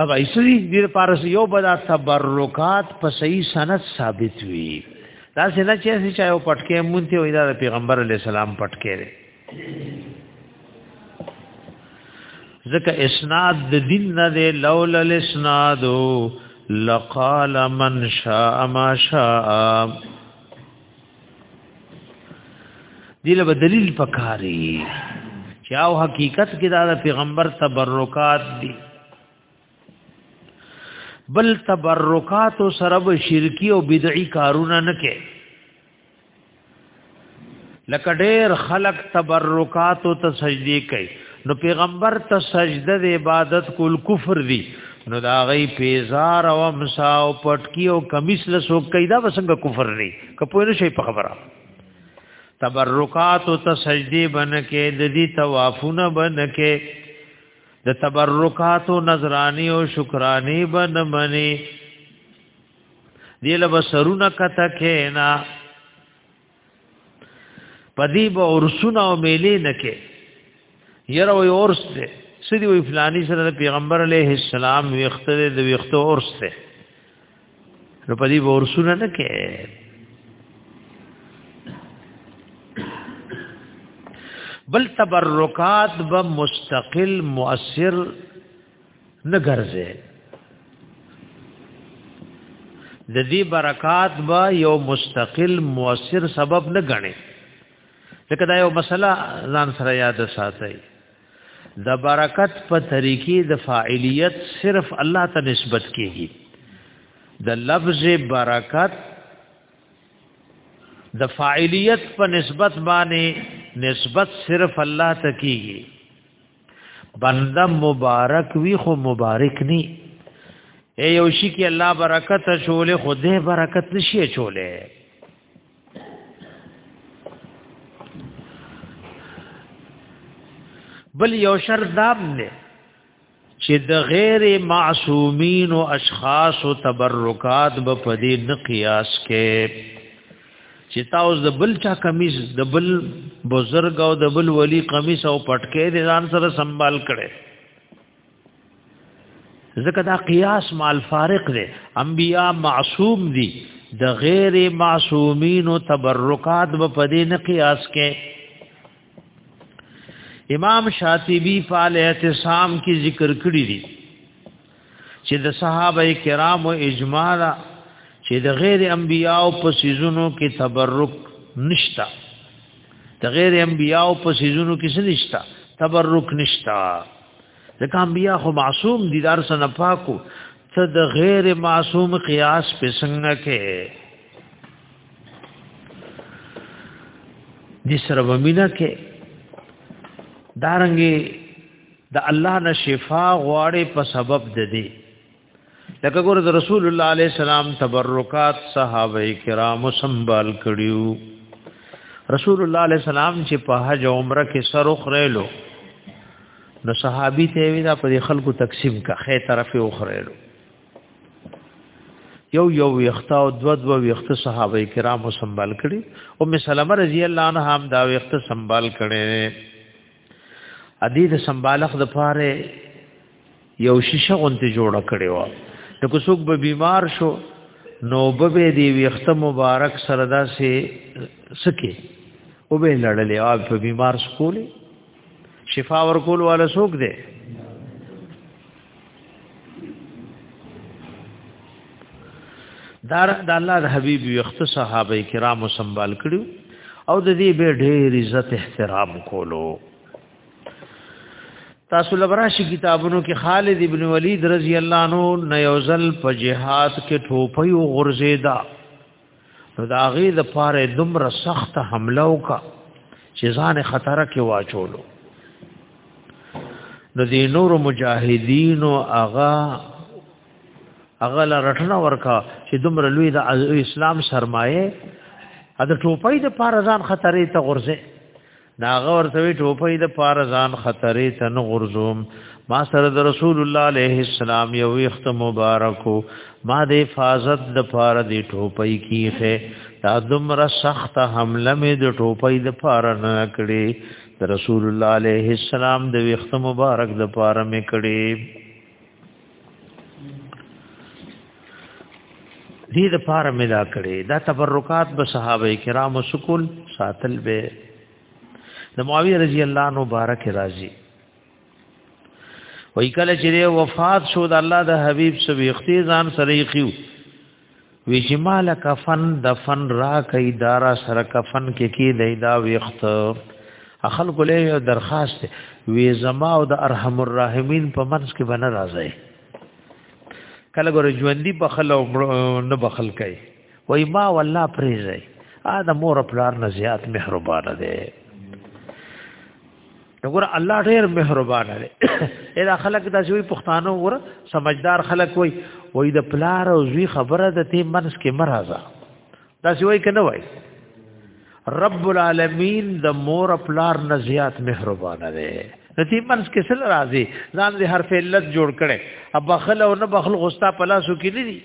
[SPEAKER 1] اب ایسری دیر پارس یو بدا تبرکات په صحیح سند ثابت وی دا څنګه چې چې چا یو پټکې مونته وی دا پیغمبر علی السلام پټکې دی ځکه اسناد د دین نه دی لول الاسناد لقال من شاء ما شاء دیله به دلیل پکاري چې او حقیقت کې دا د پیغمبر تبرکات دي بل تبرکات سره به شرکی او بدعي کارونه نه کوي لکه ډېر خلق تبرکات او تسجدي کوي نو پیغمبر ته سجده د عبادت کول کفر دی نو دا غي پیزار او امسا او پټکی او کمیس له سو کیدا وسنګ کفر دی کپوی نه شي په خبره تبرکات او تسجدی بنکه د دې توافونه بنکه د تبرکات او نظرانی او شکرانی بن منی دیل بسرونه کته کینا پدی به ورسونه او میلې نکې یره وي اورس دې سړي وي فلاني سره پیغمبر علیه السلام ویخته دې د ویخته اورس دې نو پدی به ورسونه نکې بل تبرکات به مستقل مؤثر نه ګرځي د دې برکات به یو مستقل موثر سبب نه غني ځکه دا یو مسله ځان سره یاد ساتي د برکت په طریقې د فاعلیت صرف الله ته نسبت کیږي د لفظ برکت د فاعلیت په نسبت باندې نسبت صرف الله ته کیږي بنده مبارک وی خو مبارک نی اے یو شي کې الله برکت شولې خو دې برکت نشي چولې بل یو شر دام نه چې د غیر معصومین او اشخاص او تبرکات به په دې نه قیاس کې چې تاسو د بل چا کمیس د بل بزرګ او د بل ولی قمیص او پټکې د ځان سره سنبال کړي ځکه دا قیاس مال فارق دی انبیا معصوم دي د غیر معصومین تبرکات و پدې نه قیاس کې امام شاطبی فال اعتصام کی ذکر کړی دی چې د صحابه کرامو اجماع ده چې د غیر انبیاو په سيزونو کې تبرک نشتا د غیر انبیاو په سيزونو کې څه نشتا تبرک نشتا ځکه انبیا خو معصوم دي دار سره پاکو ته د غیر معصوم قیاس په څنګه کې د سره ومینه کې دارنګي د الله نه شفا غواړي په سبب د دې لکه ګور د رسول الله عليه السلام تبرکات صحابه کرام سنبال کړیو رسول الله عليه السلام چې په حج عمره کې سر خړېلو نو صحابي ته وی دا په خلکو تقسیم کا خې طرفه وخړېلو یو یو ویخته او دو دو ویخته صحابه کرامو سنبال کړي او می سلام رضی الله عنها هم دا ویخته سنبال کړي ادي د سمبالخ د پاره یو شیشه غونته جوړه کړې و نو کو څوک به بیمار شو نو به دی ویخته مبارک سره داسې سکه او به لړلې او په بیمار سکولې شفا ورکول والا څوک دی دار د الله د حبيب یخت صحابه کرام سنبال کړو او د دې به ډېر عزت احترام کولو تاسو لبراشي کتابونو کې خالد ابن ولید رضی الله عنه نیوزل په جهاد کې ټوپي او غرزیدا نو دا غي د پاره دومره سخت حمله وکا چې ځان خطر کې واچولو نو دی نور مجاهدین او اغا اغا لرټنا ورکا چې دومره لوی د اسلام سرمایه د ټوپۍ د پاره ځان خطرې ته غورځي ناغه ورته ټوپې د پار ځان خطرې تن غرزوم ما سره د رسول الله عليه السلام یو وخت مبارکو ما د حفاظت د پار د ټوپې کیخه دا دمر سخت حمله می د ټوپې د پار نه کړې د رسول الله عليه السلام د وخت مبارک د پار می کړې دې د پاره ملا کړي دا تبرکات به صحابه کرام سکول ساتل به د معاویه رضی الله عنه مبارک راضي وای کله چې وفات شو د الله د حبیب سوي اختیزان سره یې وی چې مال کفن دفن را کوي دارا سره کفن کې کې دی دا وخت اخل کولې یو درخواست وی زما او د ارحم الراحمین په منځ کې بنه راځي کله ګور ژوندۍ بخل او نه بخل کوي وای ما والله پریزي ا د مور پلار نه زیات مهربان دی وګوره الله ډېر مهربان دی اېدا خلک د شوی پښتانو وګوره سمجدار خلک وای وای د پلار او زوی خبره د تی منس کې مرزه دا شوی کنه وای رب العالمین د مور پلار نه زیات مهربان دی نتی منس کې سل راضي ځان دې حرف علت جوړ کړي اب بخل او نه بخل غوستا پلاسو کې نه دي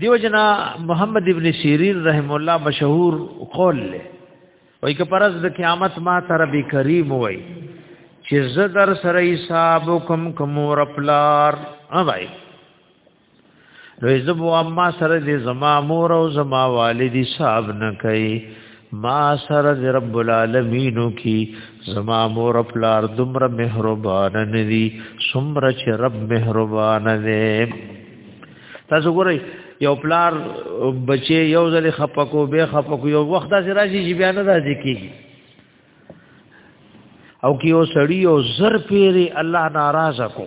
[SPEAKER 1] دیو جنا محمد ابن سیرین رحم الله مشهور قول له وای که پرز د قیامت ما تر رب کریم وای چې زدر سره حساب کوم کوم رپلار اوای نو زب و اما سره دې زما مور او زما والدی صاحب نه کوي ما سره دې رب العالمین کی زما مور پلار دمر مهربان ندی سمر چې رب مهربان دې تاسو ګورئ یو پلار بچي یو ځل خپکو به خپکو یو وخت داسې راشي چې بیا نه راځي کیږي او کیو سړی او زر پیری الله ناراضه کو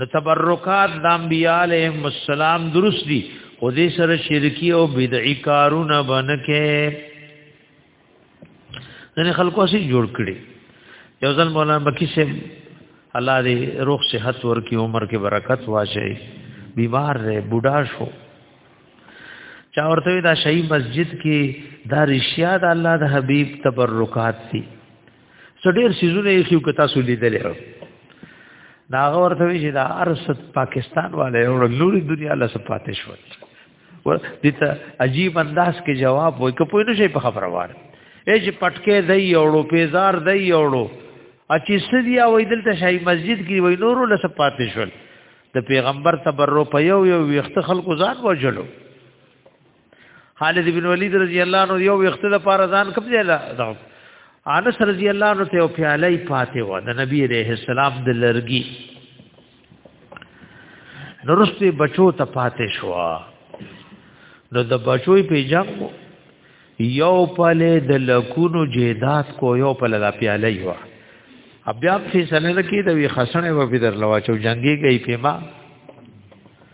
[SPEAKER 1] د تبرکات د انبیاء علیهم السلام درست دي خو دې سره شرکی او بدعي کارونه بنکه ځنې خلکو سي جوړ کړي یو ځل مولانا مکی سے الله دې روح صحت ورکی عمر کې برکت واچي بیمار رہے بوډا شو چا ورته دا شهید مسجد کې دا رشیا د الله د حبیب تبرکات دي سډیر سيزونه یې خو کتا سو لیدل هو دا غور ته چې دا ارس پاکستان والے او نوري دنیا له سپاتې شو ور دې ته عجیب انداز کې جواب وای کپوی نشي په خبره وار اے چې پټکې دی اوړو پیزار دی اوړو اچي سدي او دلته شای مسجد کې وای نورو له سپاتې شو د پیغمبر تبرو په یو یو وخت خلکو ځان وجلو خالد بن ولید رضی الله عنه یو وخت د پاره ځان کوم ځای لا دا انس رضی الله عنه ته پیاله پاتې و د نبی عليه السلام د لرګي نورسته بچو ته پاتې شو نو د بچوي په جام یو پله د لکونو جیدات کو یو پله د پیاله یو بیا فیصله لکې د وی خسنې و په در لواچو جنگي گئی پیما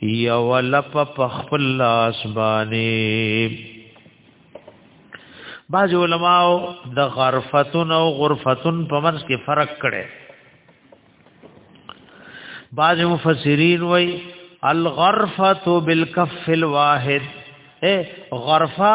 [SPEAKER 1] یو لپ په خپل لاس باندې بعض علماو د غرفتون او غرفتون په منځ کې فرق کړي بعض مفسرین وای الغرفه بالکف الواحد اے غرفه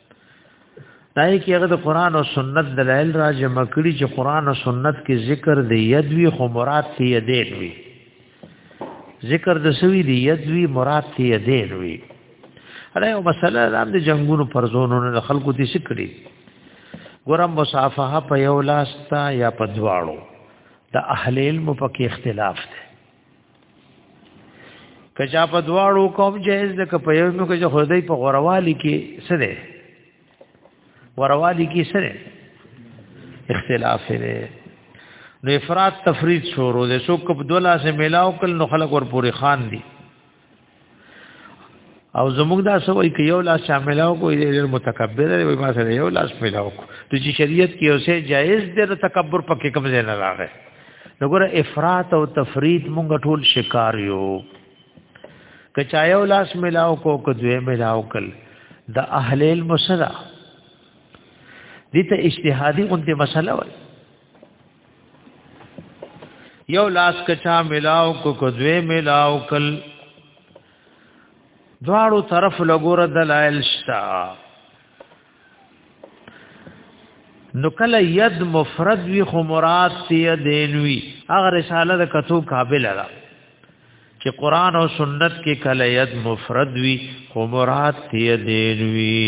[SPEAKER 1] دای کې هغه د قران او سنت دلایل را جمع کړي چې قران او سنت کې ذکر دی یدوی خو مراد تی یدین وی ذکر د سوی دی یدوی مراد تی یدین وی اړه یو مسله د د جنگونو پرزونو نه خلکو تی سکړي ګورم مصافحه په یو لاس تا یا په دواړو د اهل علم په کې اختلاف دی کچا په دواړو کوم جهیز د کپیو نو کچا خدای په غوروالی کې څه ده غوروالی کې څه ده اختلاف دی نو افراد تفرید شروع ده سو کپ دولا سه ملاو کل نو خلق ور پوری خان دي او زموږ دا سوې کې یو لاس شاملاو کوی ډېر متکبر دی وای ما سره یو لاس ملاو کو ته چې شریعت کې اوسه جایز دی د تکبر پکې کوم ځای نه راغی وګوره افراط او تفرید مونږ ټول شکار یو که چا یو لاس ملاو کو که دوی ملاو کل د اهل المسلا دته اجتهادي غونډه مسله وای یو لاس کچا ملاو کو کدوی ملاو کل دواړو طرف لګور دلایل شتا نو کله ید مفرد وی خو مراد تی دینوی اگر رساله د کتو قابل را چې قران او سنت کې کله ید مفرد وی خو مراد تی دینوی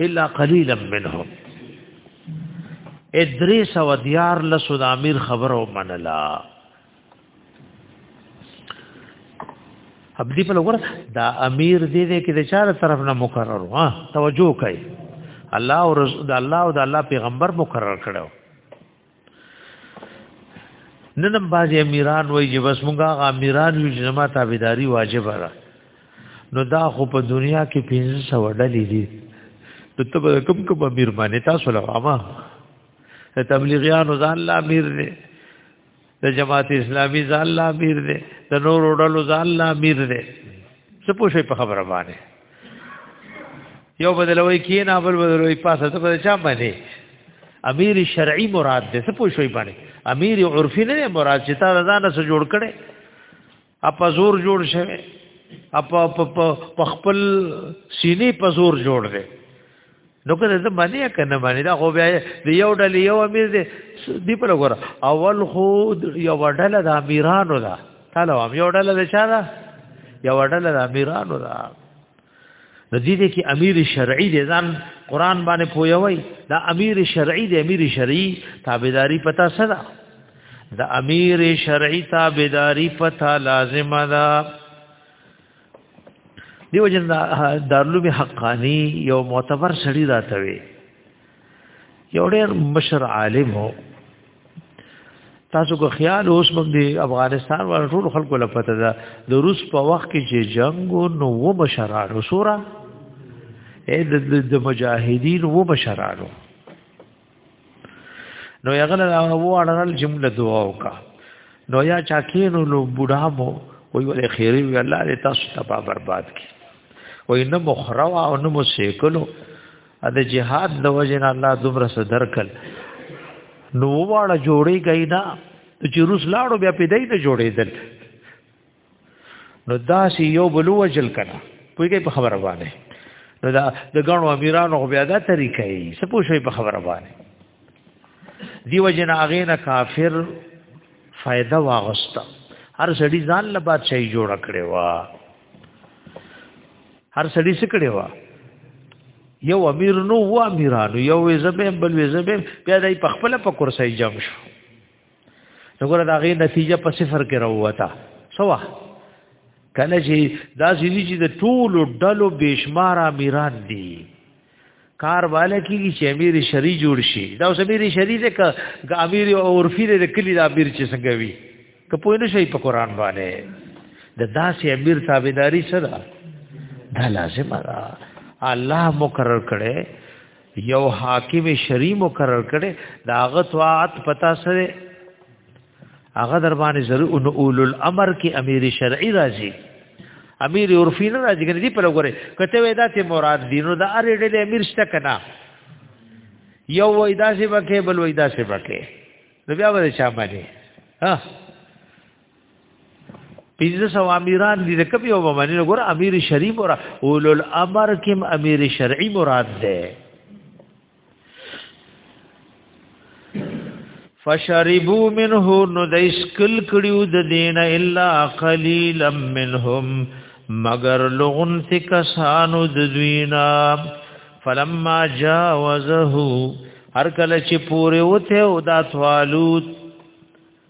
[SPEAKER 1] الا قليلا منهم ادریس او دیار لسو د امیر خبره ومنلا ابدی په لور دا امیر دې دې کې د چار طرف نه مقرر وا توجه کوي الله او رسول الله او د الله پیغمبر مقرر کړو ننم باز امیران وای چې بس مونږه غا امیران یو چې ما تابعداري واجب را نو دا خو په دنیا کې 1500 وډلې دي نو ته به کوم کوم امیر باندې تاسو له عامه تبلیغیان ځان لا امیر دی د جماعت اسلامی ځان لا امیر دی د نور وډلو ځان لا امیر دی څه پوښي په خبره باندې یو بدلوي کې نه بل بدلوي پاسه ته په چا باندې امیر شرعي مراد دې څه پوښوي باندې امیر عرفي نه مراد چې تا رضانه سره جوړ کړي اپا زور جوړ شوه اپا په خپل سینې په زور جوړ دی نو کله زه باندې کنه باندې دا خو بیا د یو ډلې یو امیر دی دی پر وګوره اول خو یو ډله د امیرانو ده تعالی هم یو ډله ده چا ده یو ډله د امیرانو ده د دې دې کې امیر شرعي دي ځان قران باندې پویوي دا امیر شرعي دي امیر شرعي تابعداري پتا سره د امیر شرعي تابعداري پتا لازمه ده دیو جن دارلوم حقانی یو معتبر سړی راته وی یو ډېر مشر عالم وو تاسو کو خیال اوس موږ دی افغانستان ور ټول خلکو لا پته ده د روس په وخت کې چې جنگ نو و مشرانو سورا اې د مجاهدین و مشرانو نو هغه له وو اړل جمله دعا وکا نو یا چا کینو لو بوډا مو وی ولې خیری وی الله دې تاسو تبا برباد کی وی نه مخروا او نه مسیکلو ا د جهاد د وجه نه الله دومره صدر کل نو واړه جوړی گئی نه چې روس لاړو بیا پیدای نه جوړیدل نو دا سی یو بلو وجل کړه پوهیږي په خبره باندې نو دا د غنو امیرانو خو بیا دا طریقې یې څه پوښي په خبره باندې دیو جن هغه نه کافر فائدہ واغستا هر سړی ځان له بادشاہي جوړ کړي وا هر سړی څه کړي وا یو امیر نو و امیرانو یو زبه بل زبه بیا دای په خپل په کرسي جام شو وګوره دا غي نتیجه په صفر کې راووتا سوا کله چې دا ځینی چې د ټولو ډلو بشمار امیران دي کار والا کیږي چې امیر شری جوړ شي دا اوس امیر شری دې ک امیر او عرفی دې کلی دا امیر چې څنګه وي کپوی نه شي په قران باندې د داسې امیر تابعداري سره دا لازم ده الله مقرر کړي یو حاکم شری مقرر کړي دا غتوات پتا سره هغه در باندې ضرور ان اول الامر کې امیر شرعي راځي امیر عرفی نه راځي کنه دی په لګوري کته وې دا ته مراد دینو دا اره ډېر امیر شته کنه یو وای دا سی بکه بل وای دا سی بکه نو بیا به چا باندې ها پنځه سو امیران دي د کبي او باندې نو ګور امیر شری مرا اول الامر کم امیر شرعي مراد ده فشربو منه نو د اسکل کړیو د دین الا قلیلا منهم مگر لغن تکسانو د دوینا فلما جاوزه هر کله چې پوره وته او دا طالوت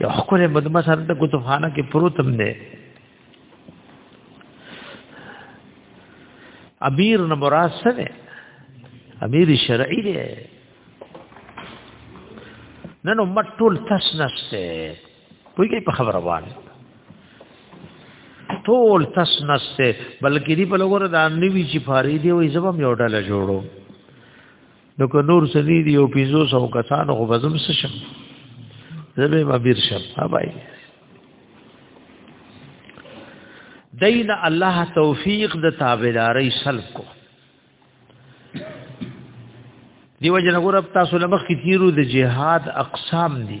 [SPEAKER 1] یو خپل مدمه سره د کتابخانه کې پروتم دی امیر نه مراد څه دی امیر شرعي دی نن امت ټول تس نشته پوهیږي په خبره باندې ټول تس نشته بلکې دی په لګور د نوی چې فاری دی وې زبم یو ډله جوړو نو که نور سنی دی او پیزو سو کسانو خو بزم سشم زبه ما بیر شم هبای دین الله توفیق د تابعداري سلب کو دیو جن غرب تاسو لمخ کی تیرو د جهاد اقسام دي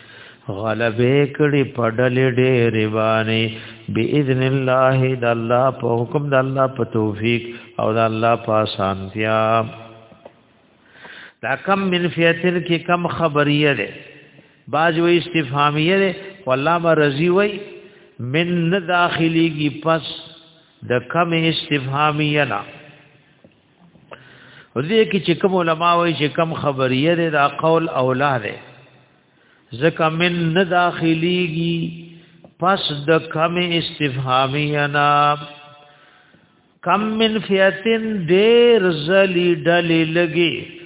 [SPEAKER 1] غلبه کړي پډلې ډېرې باندې باذن الله د الله په حکم د الله په توفیق او د الله په سانتیا دا کم من فیتن کې کم خبریه ده باج و استفهامیه ده والله ما رضی وای من نه داخليږي پس د کم استفهامیه نه دې کې چې کوم علما وایي چې کم خبریه ده دا قول اولا ده ځکه من نه داخليږي پس د کم استفهامیه نه کم من فیتن دیر زلی ڈلی لگی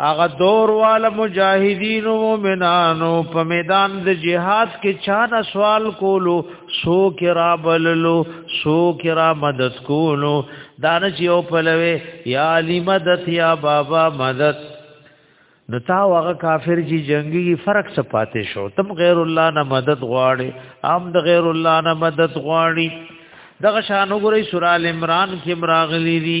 [SPEAKER 1] هغه دور والا مجاهدین او مؤمنانو په میدان د جهاد کې چانه سوال کولو سو کرا بللو سو کرا مدد کولو دانش یو پلوي یا علی مدد یا بابا مدد نتا هغه کافر جی جنگي فرق څه پاتې شو تم غیر الله نه مدد غواړي عام د غیر الله نه مدد غواړي دغه شان وګورئ سورہ ال عمران کې مراغلي دي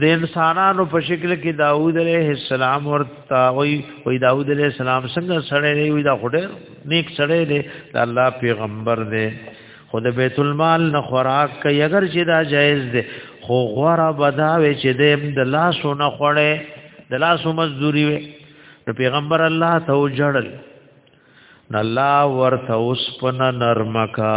[SPEAKER 1] د انسانانو په شکل کې داوود علیه السلام ورته وی وی داوود علیه السلام څنګه سړی دی وی دا خټه نیک سړی دی د الله پیغمبر دی خود بیت المال نه خوراک کوي اگر چې دا جایز دی خو غوړه بداوي چې د لاسو نه خوړې د لاسو مزدوري وي نو پیغمبر الله ته وجړل نو الله ورته اوس پنه نرمکا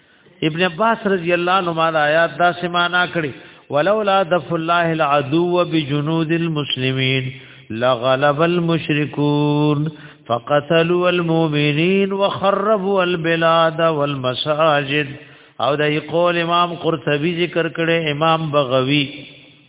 [SPEAKER 1] ابن عباس رضی الله عنه ما آیات دا سمانا کړی ولولا دف الله العدو بجنود المسلمين لغلب المشركون فقتلوا المؤمنين وخربوا البلاد والمساجد او دای قول امام قرطبی ذکر کړي امام بغوی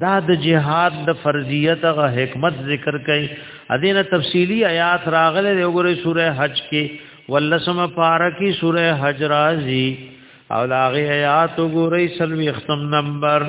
[SPEAKER 1] دا د جهاد د فرضیت غ حکمت ذکر کړي ادینه تفصیلی آیات راغله د وګوره سوره حج کې ولسم پارکی سوره حج راځي او لاغه آیات وګوره سلوي ختم نمبر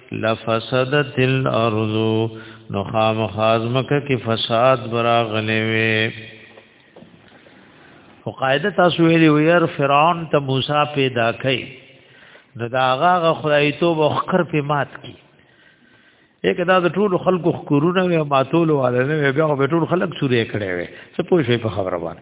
[SPEAKER 1] لفسدت الارض نو خام خازمکه کې فساد براغلې وي او قاعده تاسو ویلي وير فرعون ته موسی پیدا کړي نو دا هغه خدای ته وخر په مات کی یک دا د ټول خلکو خکورونه ماتول والے نه بیا په ټول خلک سورې کړي وي څه پوه شي په خبره باندې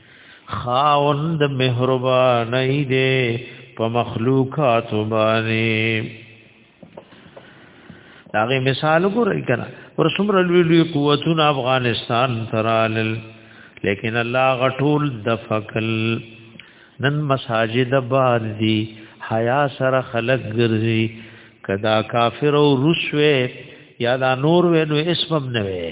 [SPEAKER 1] خاوند مهربان دی په مخلوقات باندې هغه مثال ګورئ کنه پر څومره لوی لوی قوتونه افغانستان ترالل لیکن الله غټول دفقل نن مساجد باد دی حیا سره خلق ګرځي کدا کافر او رسوه یا دا نور وینو اسمم نه وي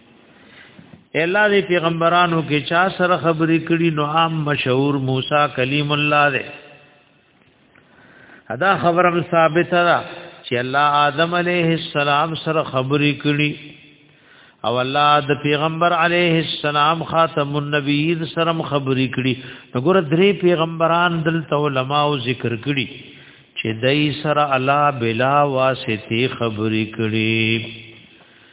[SPEAKER 1] الله دې پیغمبرانو کې چا سره خبرې کړي نو عام مشهور موسی کلیم الله دې ادا خبرم ثابت ده چې الله آدم علیه السلام سره خبرې کړي او الله د پیغمبر علیه السلام خاتم النبیین سره خبرې کړي وګور درې پیغمبران دلته علما او ذکر کړي چې دای سره الله بلا واسطه خبرې کړي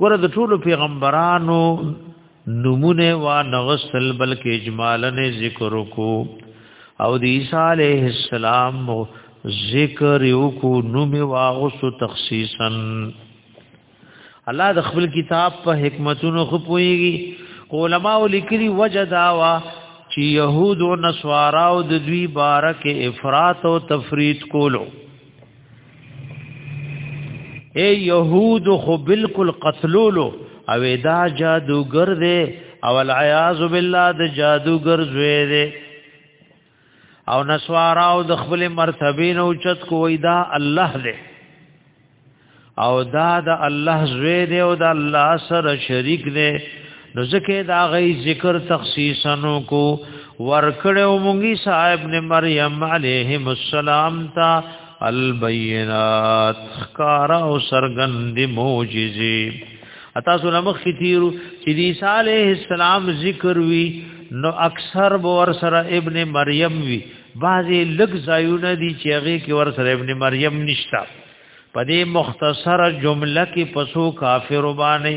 [SPEAKER 1] ګوره د ټولو پیغمبرانو نمونه وا نغسل بلکې اجمالن ذکر کو او د عیسی علیه السلام ذکر یو کو نوم واغس تخصیصا الله د خپل کتاب په حکمتونو خپويږي علماء لیکلي وجدا وا چې يهود او نصارا او د دوی بارک افراط او تفرید کولو اے يهود خو بالکل قتلولو او دا جادوګر دی او العیاذ بالله د جادوګر زوی دی او نسوارا او د خپل مرتبه نو چت کوی دا الله دی او دا د الله زوی دی او د الله سره شریک دی نو ځکه دا غي ذکر تخصیصنو کو ورکړو مونږی صاحب نے مریم علیه السلام تا البینات خکارا او سرګند معجزه اتا سره مخ کثیرو چې دی صالح السلام ذکر وی نو اکثر به ور سره ابن مریم وی بعضی لږ ځایونه دي چې هغه کې ور سره ابن مریم نشتا په دې مختصره جمله کې پسو کافر باندې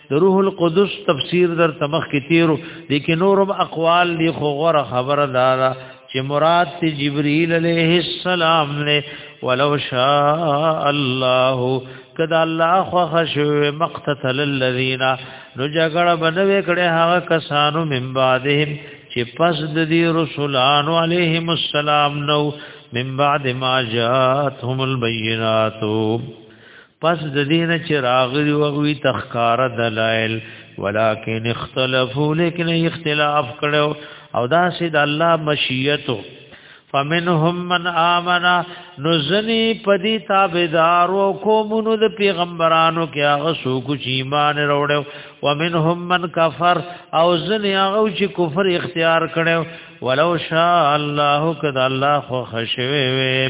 [SPEAKER 1] د روح القدس تفسیر در تمخ کې تیرو لیکن نورم اقوال دی خو غره خبره دارا چې مراد تی جبرئیل علیہ السلام نے ولو شاء الله کدا الله خو خشو مقتتل الذین نو جګړه بنوي کړه هغه کسانو من بعدهم چې پس د دې رسولان علیهم السلام نو من بعد ما جاءتهم البیناتو پس د دینه چې راغلی وغوي تخکار دلائل ولکن اختلافو لیکن اختلاف کړو او دا سید الله مشیتو فمنهم من آمن نزنی پدی تابدار و کومونو د پیغمبرانو کې هغه څوک چې ایمان وروړو ومنهم من کفر او زنی هغه چې کفر اختیار کړو ولو شاء الله کذ الله خو خشوي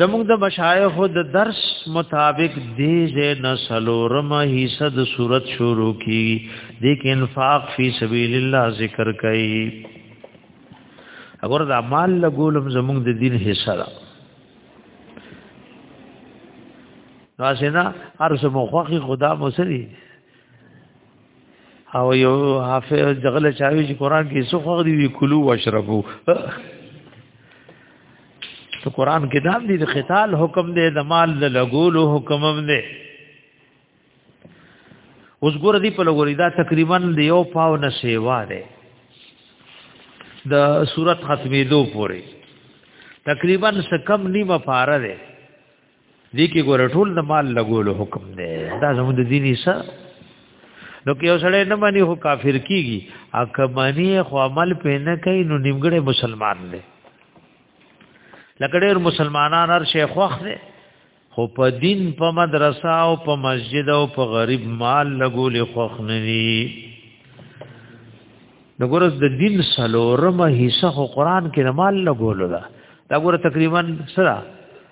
[SPEAKER 1] زموږ د مشایخ د درس مطابق دې زه نسلورم حصہ د صورت شروع کی دې کې انفاق فی سبیل الله ذکر کړي اگر دا مال لګولم زموږ د دین حصہ را نو اسنه هر څه مخخي خدا مسری او یو حافظ دغله چاوي چې قران کې څو خو دی کلو واشربو ته قران کې دام دي د قتال حکم دی د مال د لګولو حکم هم دی اوس ګور دی په لګوري دا تقریبا د یو پاو نه سیوا دی د صورت ختمېدو پورې تقریبا سکم نیمه پاره دی دې کې ګور ټول د مال لګولو حکم دی دا زموږ د دیني سره نو کې اوسړې نه مانی هو کافر کیږي اکه مانی خو عمل په نه کوي نو نیمګړې مسلمان دی لکه ډېر مسلمانان هر شي خوښ دي خو په دین په مدرسه او په مسجد او په غریب مال لګول خوښ نه دي نو ګورز د دین سلورمه حصہ خو قران کې مال لګول دا دا ګور تقریبا سره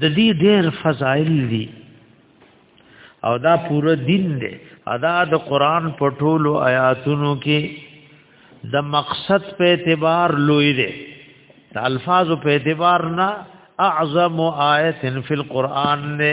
[SPEAKER 1] د دې ډېر فضایل دي او دا پوره دین دی ادا د قران په ټولو آیاتونو کې د مقصد په اعتبار لوی دی د الفاظ په اعتبار نه اعظم آیت فی القرآن نه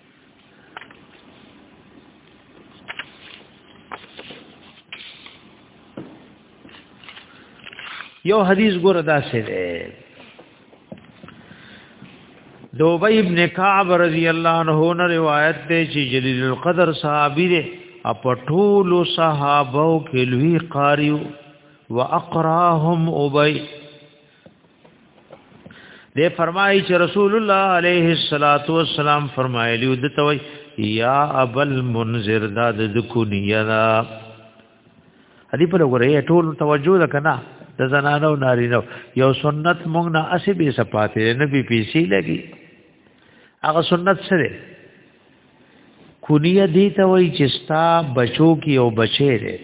[SPEAKER 1] یو حدیث ګور دا سه ده دوبی ابن کعب رضی الله عنه نه روایت ده چې جلیل القدر صحابي ده اپ ټول صحابه کې لوی قاری واقراهم ابي دې فرمایي چې رسول الله عليه الصلاه والسلام فرمایلی د توي یا ابل منذر دا د کونیا دا هدي په لګره ټول توجه وکنه د زنانو نارینو یو سنت مونږ نه اسی به سپاتې نه بي پیسي لګي هغه سنت سره کونیه دی ته وای چې ستا بچو کې او بچې دی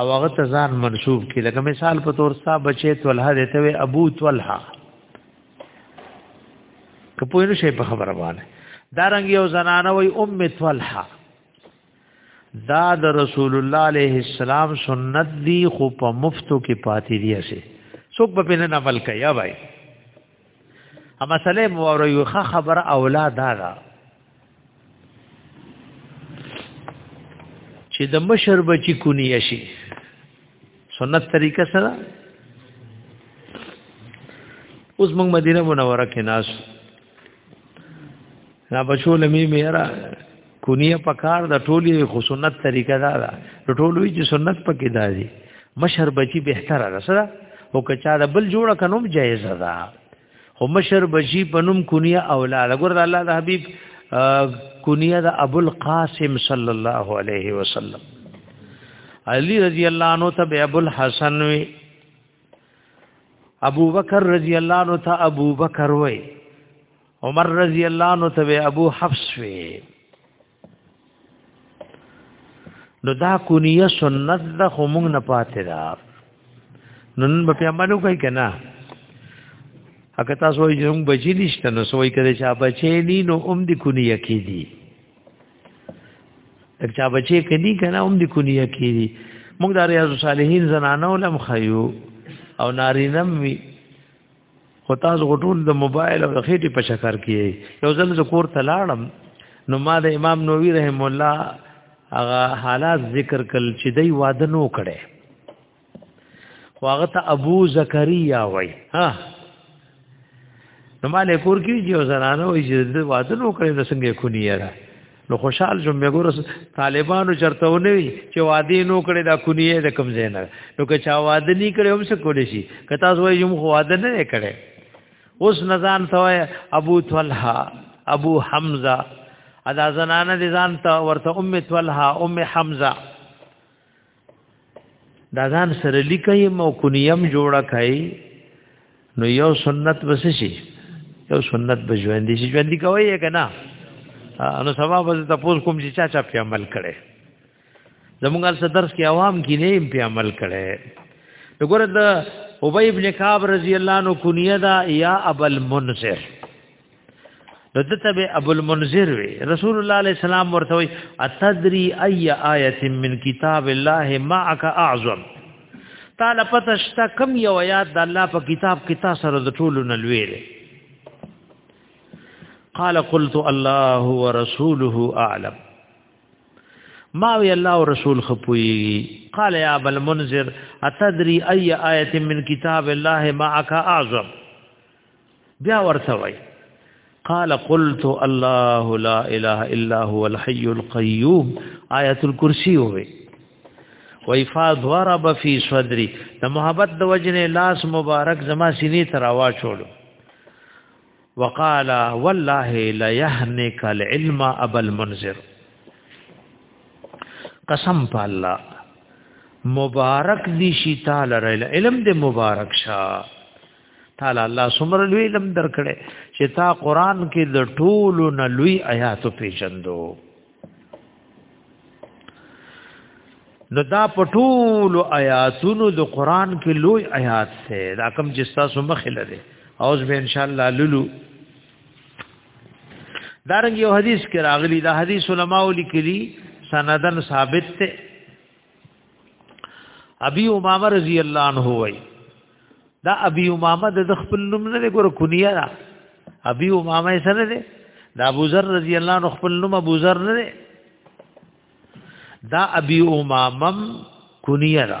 [SPEAKER 1] او هغه ته ځان منسوب کې لکه مثال په تور ستا بچې طلحه دی ته وای ابو طلحه کپوی نو شي په خبره باندې دارنګ یو زنانه وای ام طلحه دا د رسول الله علیه السلام سنت دی خو په مفتو کې پاتې دی شي څوک په پینه نفل کوي یا بھائی ا مسله مور یو خبر اولاد دا چې د مشر بچی کونی شي سنت طریقه سره اوس موږ مدینه منوره کې ناس نا بچو لمی میرا کونیه پکار د ټولی خو سنت طریقه دا ده د ټولوی چې سنت پکې دا دي مشر بچی بهتره ده سره او کچا د بل جوړه کنوم جایز ده خو مشر بچی پنوم کونیه اولاد ګور د الله د حبیب کونیه د ابو القاسم صلی الله علیه وسلم علی رضی الله عنه ته ابو الحسن وی ابو بکر رضی الله عنه ته ابو بکر وی عمر رضی الله عنه ته ابو حفص وی نو دا کونیه سنت د خمون نه پاتې را نن په پیغمبرو کوي کنه اګه تاسو یې جوړ بچی نشته نو سوې کړي چې بچی ني نو اوم دي کونیه کې دي چا بچی کدی کنه هم د کونیه کیدی موږ د ریاض الصالحین زنانه علم خیو او نارینم وی خو تاسو غټول د موبایل او خېټې په شکر کې یو ځل ز کور ته لاړم نو ما د امام نووي رحم الله هغه حالات ذکر کړل چې دوی واده نو کړي خو هغه ته ابو زکریا وای ها نو ما له کور کې یو زنانه وای چې واده نو کړي د څنګه کونی یاره نو خوشحال شوم به ګورس طالبانو چرته ونی چې وادي نو کړي دا کونیه د کم زینه نو که چا واده نی کړي هم څه کولی شي که تاسو وایي یم خو واده نه کړي اوس نزان ته ابو طلحه ابو حمزه ادا زنانه دي ځان ته ورته ام طلحه ام حمزه دا ځان سره لیکي مو کنیم جوړه کای نو یو سنت بس شي یو سنت به ژوند شي ژوند کوي یا کنه نو سبا به تاسو کوم چې چا چا په عمل کړي زمونږ ال درس کې عوام کې نه په عمل کړي وګوره د ابی ابن کعب رضی الله عنه کنیه دا یا ابل منصر نو دته به ابو المنذر وی رسول الله علیه السلام ورته وی اتدری ای آیت من کتاب الله معک اعظم تعالی پته شته کم یو آیات د الله په کتاب کې تاسو سره د ټولو نه لوی دی قال قلت الله ورسوله اعلم ما وی الله او رسول خپوی قال یا ابو المنذر اتدری ای آیت من کتاب الله معک اعظم بیا ورته وای قال قلت الله لا اله الا هو الحي القيوم آیت الکرسی وې ویفا ضرب فی صدری د محبت د وجنه لاس مبارک زما سینې تر اوا چولو وقال والله لا يهنك العلم ابو المنذر قسم په الله مبارک دي شي تعالی علم دې مبارک شه تعالی الله سمر لوی لم درکړي چې تا قران کې د ټولو نه لوی آیات پیژندو نو دا پټول آیاتونو د قران کې لوی آیات سه دا کوم چې تاسو مخ لري او به ان شاء الله لولو دارنګ یو حدیث کې راغلی دا حدیث علماء لیکلي سندن ثابت ته ابي امامه رضی الله عنه وای دا ابي امامه د خپل نوم نه ګور کونیه دا ابي امامه سره ده دا ابو ذر رضی الله عنه خپل نوم ابو ذر نه ده دا ابي امامه کونیه دا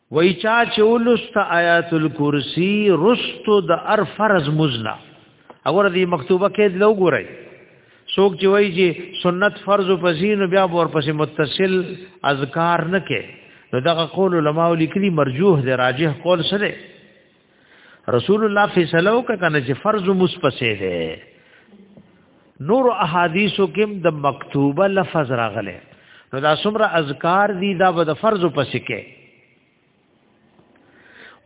[SPEAKER 1] وای چا چې ولست آیات الکرسی رستو د ار فرض مزنا اور دې مکتوبه کې لو ګورای څوک چې وای چې سنت فرض په زین بیا ور پسې متصل اذکار نه کې نو دغه قول علماء لیکلي مرجوح دی راجح قول سره رسول الله فیصله وکړه چې فرض مصپسه ده نور احادیثو کې د مکتوبه لفظ راغله نو دا څومره اذکار دي دا به د فرض پسې کې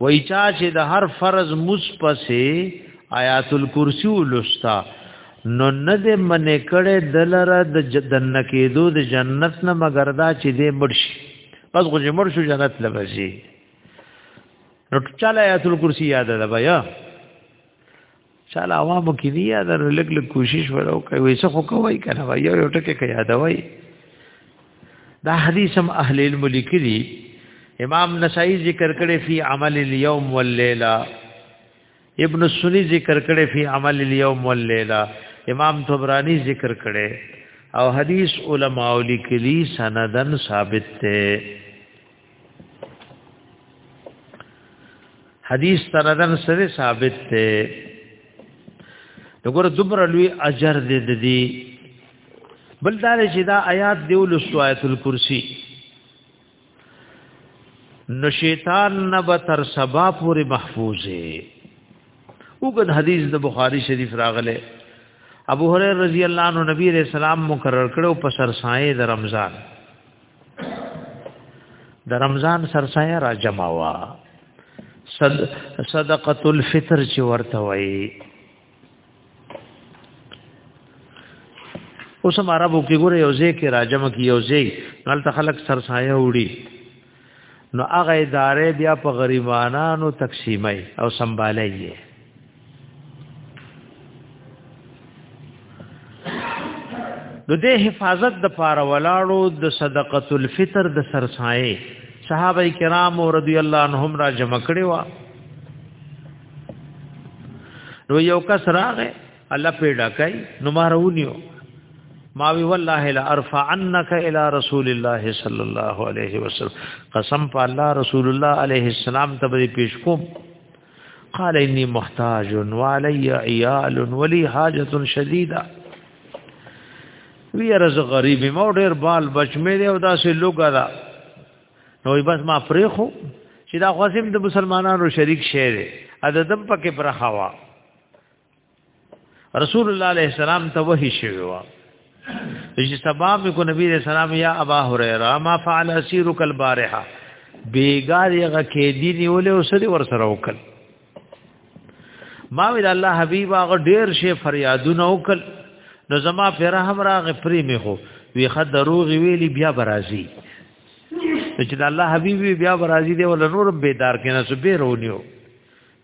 [SPEAKER 1] وای چا چې د هر فرض مصپسه آیات الکرسی ولستا نو نه دې منې کړه دلره د جنت کېدو د جنت نه مگر دا چې دې مرشي پس غوږ مرشو جنت لبشي نو چاله آیات الکرسی یاد ده بیا چاله عوامو کې دی یاد لګ لګ کوشش ورو کوي څه خو کوي کنه وای یو ټکی کوي یاد وای دا حدیث هم اهل علم لیکلي امام نسائی ذکر کړي فی عمل اليوم واللیلہ ابن السنی ذکر کړي فی عمل اليوم واللیلہ امام طبرانی ذکر کړي او حدیث علماء لیکلي سندن ثابت ته حدیث سندن سره ثابت ته دغه دومره لوی اجر دې دې بل دا چې دا آیات دی ول سوایت الکرسی نو شیطان نه به تر سبا پورې محفوظه وګد حدیث د بخاری شریف راغله ابو هريره رضی الله عنه نبی رسول الله مقرر کړو په سرسایه د رمضان د رمضان سرسایه را جمع وا صد صدقه الفطر چې ورته وایي اوس هم عربو کې ګوره یو ځای کې راجم کې یو ځای نلته خلک سرسایه وړي نو هغه ادارې بیا په غریبانو تقسیمای او سمبالای نو د حفاظت د پاره ولاړو د صدقه الفطر د سرسایه صحابه کرام رضی الله عنهم را جمع کړي وا نو یو کس راغه الله پیډا کوي نو مارونیو ما وی والله لا ارفعنك الى رسول الله صلی الله علیه وسلم قسم په الله رسول الله علیه السلام ته به پیش کوم قال اني محتاج وعلي عيال ولي حاجه شديده وی رز غریب ما ډیر بال بچ مې دی او داسې لوګا دا نو بس ما پرې خو چې دا خواسم د مسلمانانو شریک شعر اددم پکې پرخوا رسول الله علیه السلام ته وحی شوی و چې سبب کو نبی علیہ السلام یا ابا هريره ما فعل اسيرك البارحه بیګار یغه کې دی نیولې او سړي ور سره وکړ ما ویل الله حبیب هغه ډیر شی فریادونه وکړ نو زما پر هم راغ پری می هو وی خد دروغ ویلی بیا برازي چې الله حبیب بیا برازي دی ول نور بیدار کینې سو بیرونیو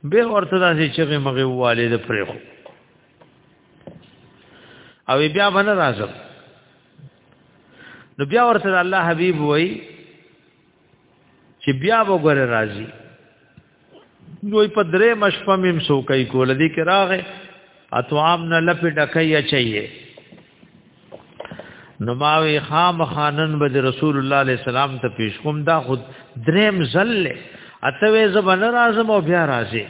[SPEAKER 1] به ورته داسې چغې مغې والي د پرې خو او بیا باندې راځم نو بیا ورته الله حبيب وای چې بیا وګوره راځي نو په درې مشپم هم سو کوي کول دي کې راغې اطعام نه لپې ډکې چي نو ما وی خام خانن به رسول الله علیه السلام ته پیش کوم دا خود دریم زل اته وې زبن راځم او بیا راځي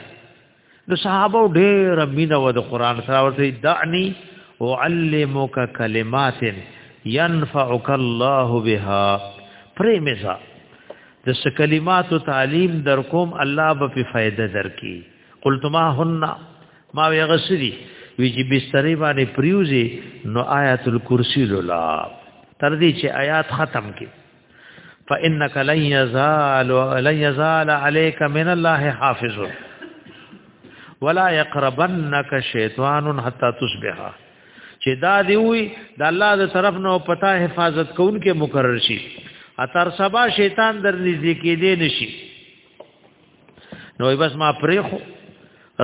[SPEAKER 1] نو صحابه ډېر مینه و د قران سره ورته دعنی اعلمک کلمات ينفعك الله بها پریمزا د کلمات تعلیم در کوم الله به په فائدہ درکې قلت ما هن ما وی غسری وی چې بسترې باندې پریوزي نو آیات الکرسی لولا تر دې چې آیات ختم کی فانك لن يزال لن يزال عليك من الله حافظ ولا يقربنك شیطان حتى تصبح چې دا دی وی د الله د طرف نو پتا حفاظت کوونکې مقرر شي اتر سبا شیطان در نږدې کېدې نشي نو بس ما پرې خو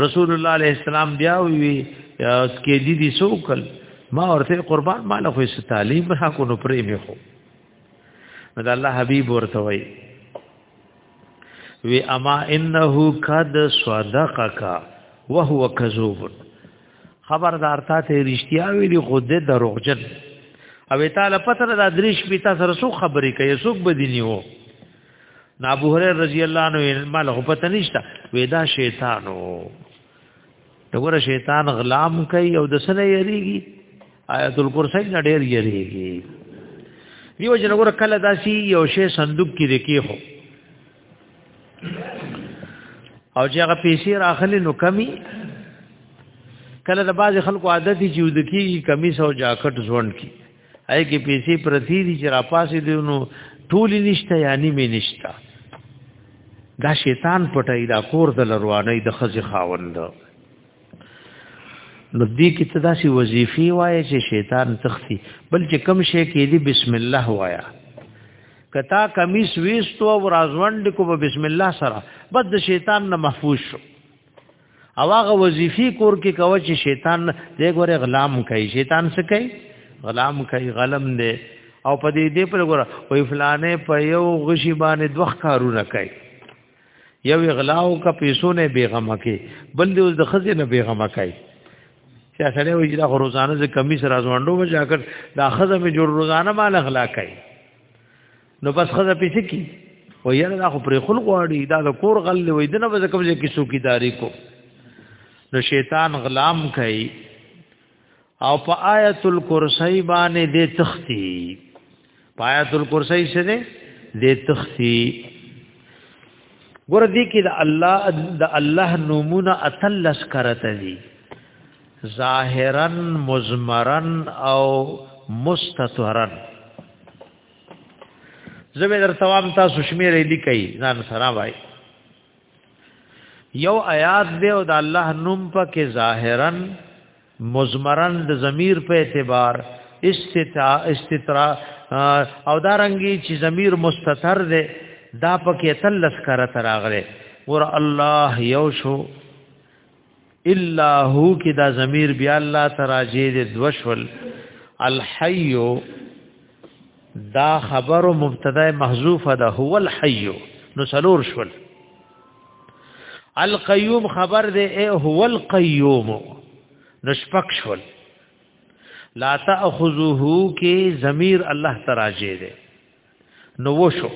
[SPEAKER 1] رسول الله عليه السلام بیا وی اس کې دي دي سوکل ما ورته قربان مال خو ست تعلیم را کو نو پرې مې خو نو د الله حبيب ورته وی وی اما انه قد صدقك وهو كذوب خبردار تا ته رښتیا ویلي خو دې دروغجن او تعالی پتر د درش پیتا سره سو خبرې کوي سوق بدینیو نو ابو هريره رضی الله عنه مال هو پته نشته وېدا شیطانو دغه شیطان غلام کوي او د سنه یریږي آیت الکرسی نه ډېر یریږي دیو جنګور کله داسي یو شی صندوق کې لیکي هو او چې هغه پیسې راخلي نو کمی کله د باز خلکو عادت دی چې ودکی کمیس او جاکټ ځوند کی هاي کې پیسې پرتی دي چې را پاسې دی نو ټول نشته یا نیمه نشته دا شیطان پټای دا کور د لروانې د خزي خاوند نو دې کې ته داسې وظیفي وایې چې شیطان تختی بل چې کم شي کې دي بسم الله وایا کتا کمیس ویستو او رازوند کو بسم الله سره بد شیطان نه محفوظ شو او هغه وظیفي کور کې کوي چې شیطان دې ګوره غلام کوي شیطان څه کوي غلام کوي غلم دی او په دې دې پر ګوره وې فلانه په یو غشي باندې دوه کارونه کوي یو غلاو کا پیسو نه بیغمه کوي بل دې اوس د خزې نه بیغمه کوي چې سره وي چې دا روزانه ز کمی سره ځوانډو وځاکر دا خزه می جوړ روزانه مال اخلاق کوي نو بس خزه پیسې کی و یاره دا خو پرې خلق واړي دا د کور غل وې دنه به کوم ځای کې سوکیداری کو نو شیطان غلام کوي او په آیت الکرسی باندې د تختی په آیت الکرسی سره د تختی ګور دې کې د الله د الله نمونه اتلس کرته دي ظاهرا مزمرن او مستترن زه به در ثواب تاسو شمیرې لیکي ځان سره وای یو آیات دی او د الله نوم په کې ظاهرا مزمرن د ضمیر په اعتبار استترا استترا او دا رنګي چې ضمیر مستتر دی دا په کې تلس کر تراغره ور الله یو شو الا هو کی دا ضمیر بیا الله تراجی د دوشل الحی دا خبر مبتدا محذوف ده هو الحی نو سلور شول القیوم خبر ده اے هو القیوم نو شپک شول لا تاخذوه کی ضمیر الله تراجی ده نو وشو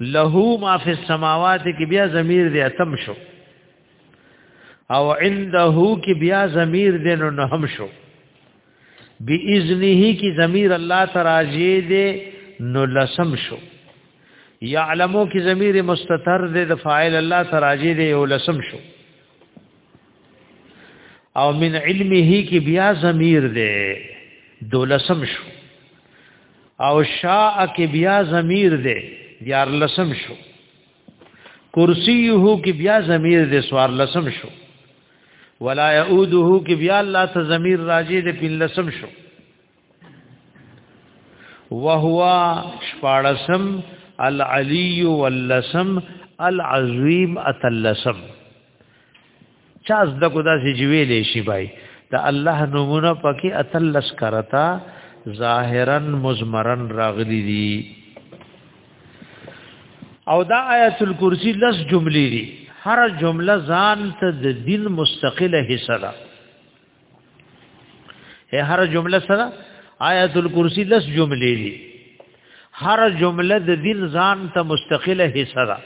[SPEAKER 1] له ما فی السماوات کې بیا ضمیر دې اتم شو او عنده کې بیا ضمیر دې نو نه هم شو باذنه کې ضمیر الله تراجی دې نو لسم شو یعلمو کې ضمیر مستتر دې د فاعل الله تراجی دې او لسم شو او من علمه کی بیا ضمیر دی دولسم شو او شاء کی بیا ضمیر دی دیار لسم شو کرسیه کی بیا ضمیر دی سوار لسم شو ولا یعوده کی بیا الله ته ضمیر راجی دی پن لسم شو وهو شپارسم العلی واللسم العظیم اتلسم چاز دغه داسې جویلې شي بای د الله نمونه پکې اتلس کرتا ظاهرا مزمرن راغلي دي او دا آیت الکرسی لس جملې دي هر جمله ځان ته د دین مستقله حصہ ده اے هر جمله سره آیت الکرسی لس جملې دي هر جمله د دین ځان ته مستقله حصہ ده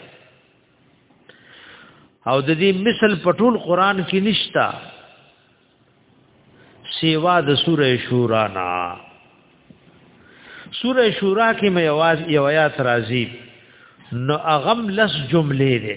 [SPEAKER 1] او د دې مثل په ټول قران کې نشتا سیوا د سوره شورا نا سوره شورا کې مې आवाज یو آیات راځي نو اغم لس جملې ده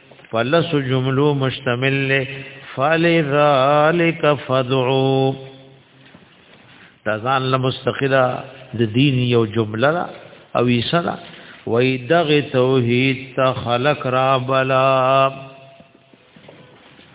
[SPEAKER 1] فلس جملو مشتمل له فلذالک فدعو دا ځان له مستقله د دین یو جمله را او یسلا وای دغه توحید ته خلق را بلا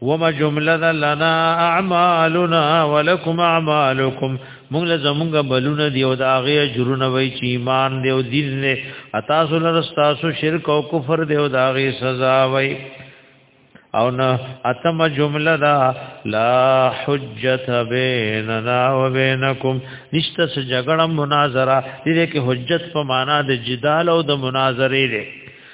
[SPEAKER 1] وما جمله لنا اعمالنا ولكم اعمالكم موږ له زمونږه بلونه دی او د هغه اجرونه وای چې ایمان دی او دین نه اتا سول رستاسو شرک او کفر دی او د هغه سزا وای او نه اتم جمله دا لا حجت بیننا و بینکم نشته څه جګړه مناظره دې کې حجت په معنا د جدال او د مناظره دی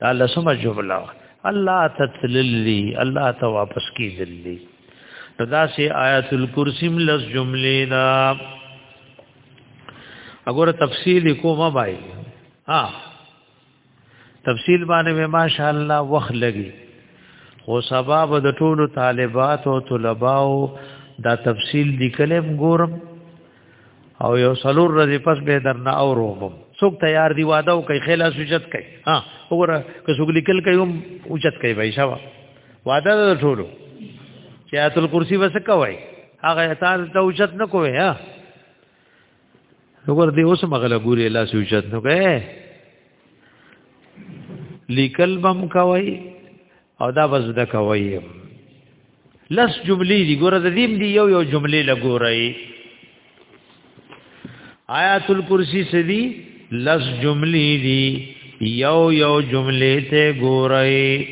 [SPEAKER 1] دا لسمه جمله الله تتللی الله ته واپس کیدلی نو دا سي آیات الکرسی ملس جملې دا وګوره تفصیل کومه بای ها تفصیل باندې مې ماشاء الله وخت لګي خو سبب د ټولو طالبات او طلباو دا تفصیل لیکلم ګورم او یو سلور رضی پس به درنا او روبم څوک تیار دی واده او کوي خلا سوجت کوي ها وګوره که څوک لیکل کوي هم اوچت کوي بای شابه واده د ټولو چې آیت الکرسی وس کوي هغه تاسو ته اوچت نه کوي ها وګوره دی اوس مغله ګوري لا سوجت نه کوي لیکل بم کوي او دا بس د کوي لس جملې دي ګوره د دې دی یو یو جملې لګورای آیات الکرسی سدي لس جملې دي یو یو جملې ته ګورای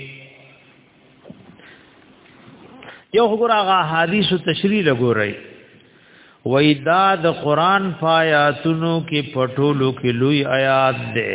[SPEAKER 1] یو ګور هغه حدیث تشریح لګورای وای دا د قران فایاتونو کې پټولو کې لوی آیات ده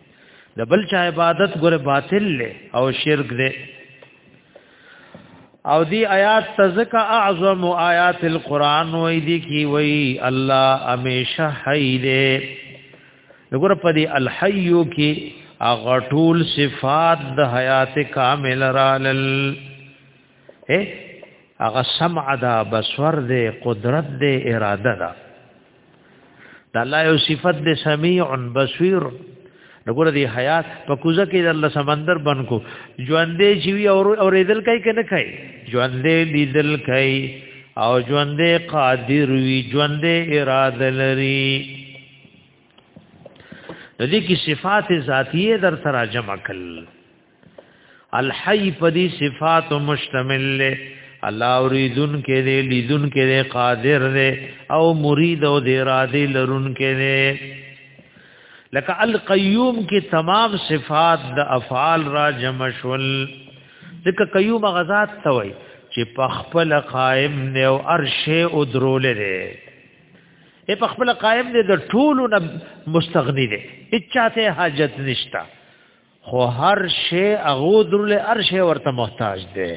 [SPEAKER 1] د بل چا عبادت ګره باطل له او شرک دی او دی آیات تزکا اعظم آیات القرآن وی دی کی وی الله امیشه حی دی وګوره په دی الحیو کی اغټول صفات د حیات کامل رالل اے اغه سمع دا بصور دی قدرت دی اراده ده دا الله یو صفت د سمیع بصیر وګوره دی حیات په کوزه کې د الله سمندر بن کو ژوندې چې وی او اورېدل کوي کنه کوي ژوندې لیدل کوي او ژوندې قادر وی ژوندې اراده لري د دې کې صفات ذاتیه در سره جمع کړل الحی په دې صفات مشتمل له الله اوریدن کې دې لیدن کې دې قادر دې او مرید او دې اراده لرون کې دې لکه القیوم کې تمام صفات د افعال را جمع شول ځکه قیوم غزاد ته وای چې په خپل قائم نه او ارشه او درول لري ای په خپل قائم دې د ټولو نه مستغنی دې اچاته حاجت نشتا خو هر شی هغه درل هر شی ورته محتاج دی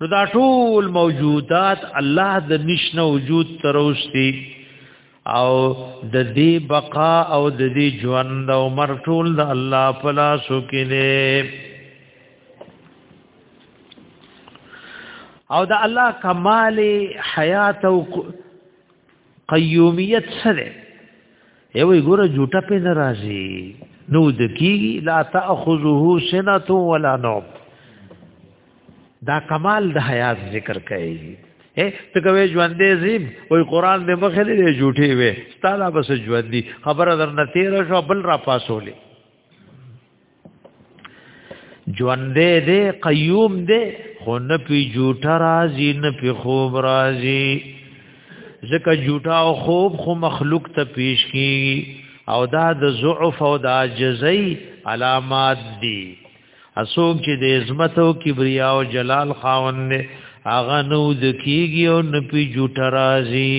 [SPEAKER 1] نو دا ټول موجودات الله د نشنه وجود تروستي او د دې بقا او د دې ژوند او مر ټول د الله په لاس کې نه او د الله کمال حیات او قیومیت سره یو ګوره جوټه په ناراضي نو د کی لا تاخذه سنه ولا نوم دا کمال د حیات ذکر کوي اے ته کوي ژوندې زیم وای قران دې مخې دې جوټي وي ستاله بس ژوندې خبره در نه تیر شو بل را پاسولې ژوندې دې قیوم دې خو نه پی جوټه راځي نه پی خوب راځي ځکه جوټه او خوب خو مخلوق ته پیش کی او دا د ضعف او د عجزۍ علامات دي اسوک چې د عظمت او کبریا او جلال خاوند هغه نو د کیږي او نه پی جوټه راځي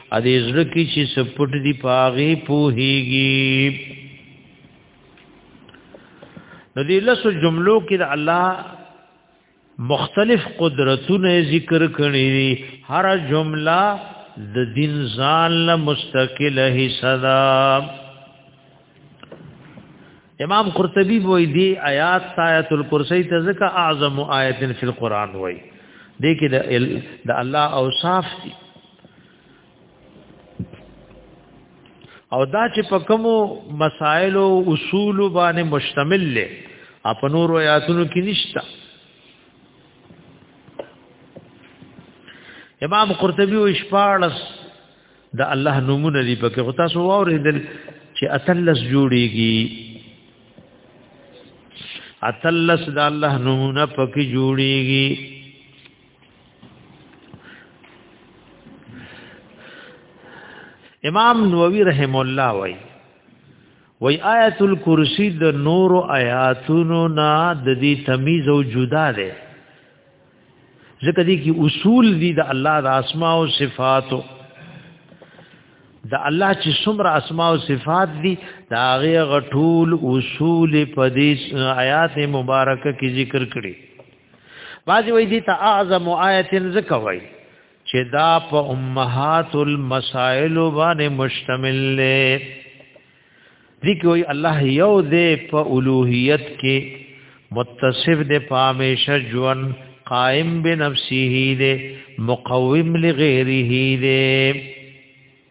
[SPEAKER 1] ا دې زړه کې چې سپټ دی پاغه پوهیږي نو دې لسو جملو کې د الله مختلف قدرتونه ذکر کړي دي هر جمله د دین ځان له مستقله حصہ ده امام قرطبی وې دی آیات آیت الکرسی ته ځکه اعظم آیت فی القران وې دې کې د الله اوصاف دي او دا چې په کومو مسائل او اصول باندې مشتمل لې اپ نور آیاتونو کې نشتا امام قرطبي او اشپارس د الله نمونه دی پکې خو تاسو واورېدل چې اتلس جوړيږي اتلس د الله نمونه پکې جوړيږي امام نووي رحم الله وای وای آیت الکرسی د نور آیاتونو نه د دې تمیز او جدا ده ځکه دې کې اصول دي د الله د اسماء او صفاتو د الله چې څومره اسماء او صفات دي دا هغه غټول اصول په دې آیات مبارکه کې ذکر کړي بعضی وای دي ته اعظم آیت ذکر وای چې دا په امهات المسائل باندې مشتمل دی ذکر وای الله یو دی په اولوہیت کې متصف دی په همیشه ژوند قائم بنفسه دی مقوم لغیره دی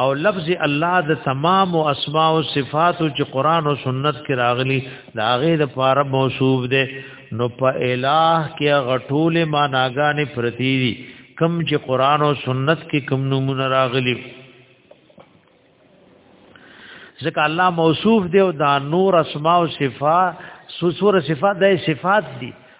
[SPEAKER 1] او لفظ الله د تمام او اسماء او صفات چې قران او سنت کې راغلي دا غي د پاره موصوف دي نو په الٰه کې غټول معناګانې پرتی دي کم چې قران او سنت کې کم نمونه راغلي ځکه الله موصوف دی او دا نور اسماء او صفات سوسور صفات د صفات دي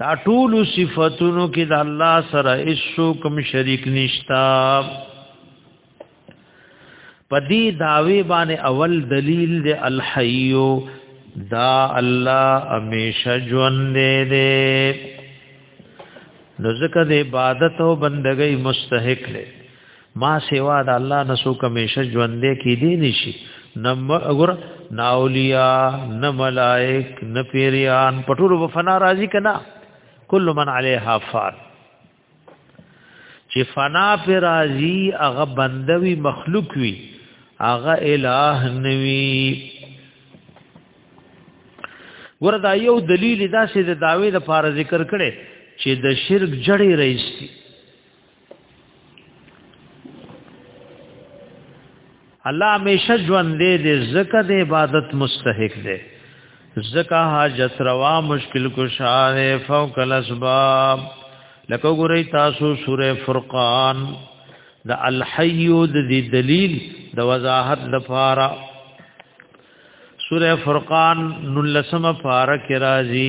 [SPEAKER 1] دا ټول صفاتونو کې د الله سره هیڅ کوم شریک نشتا پدی داوی باندې اول دلیل دی الحیو دا الله همیشه ژوند دی نو ځکه د عبادت او بندګۍ مستحق دی ما سیوا د الله نسو کمیشه ژوندې کې دی نشي نم اگر ناولیا نه ملائک نه پیریان پټول و فنا راضی کنا کل من علیها فان چې فنا پر راضی هغه بندوي مخلوق وي هغه الہ نوي وردا یو دلیل دا چې د داوی د فار ذکر کړي چې د شرک جړې رئیس دي الله همیشه ژوند دی د زکه د عبادت مستحق دی زکه حاجت روا مشکل کو شاه فوق الاسباب لکه ګورئ تاسو سوره فرقان د الحی د دلیل د وضاحت لپاره سوره فرقان نلسم پارک راضی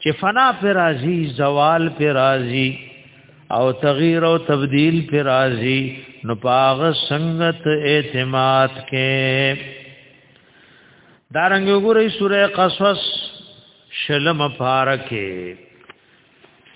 [SPEAKER 1] چې فنا پر راضی زوال پر راضی او تغییر او تبديل پر راضی نو پاغ سنگت اعتماد کې دارنګ وګورئ سوره قصص شلم پارکه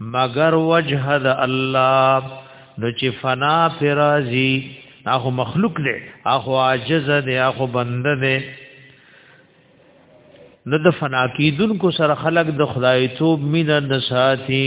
[SPEAKER 1] مگر وجه د الله نو چې فنا فرازي هغه مخلوق دی هغه عاجز دی هغه بنده دی نو د فنا کیدون کو سره خلق د خدای توب مینه نساتی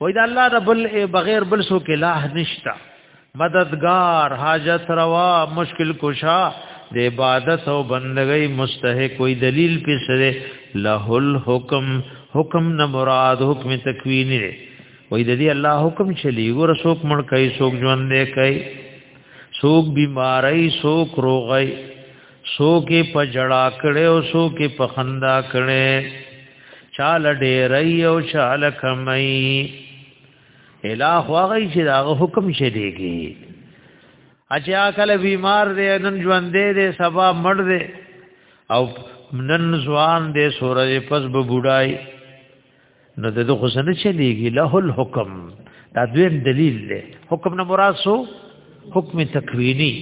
[SPEAKER 1] وای دا الله رب ال بغیر بل سو کې لاه نشتا مددگار حاجت روا مشکل کشا د عبادت او بندګۍ مستحق کوئی دلیل په سره له الحکم حکم نه مراد حکم تکوینی دی وای د دې الله حکم چلی ګور سوک مړ کوي سوک ژوند دی کوي سوک بیماری سوک روغی سو کې په جړا کړي او سو کې په خندا کړي چال ډېرای او چال کمای الہ هغه چې دا حکم شه دیږي اچھا کله بیمار دی نن ژوند دی سبا مړ دی او نن ځوان دې سورې پس به بډای نو د دغه سن چلیږي له الحکم دا دویم دلیل دی حکم نه مراد سو حکم تکوینی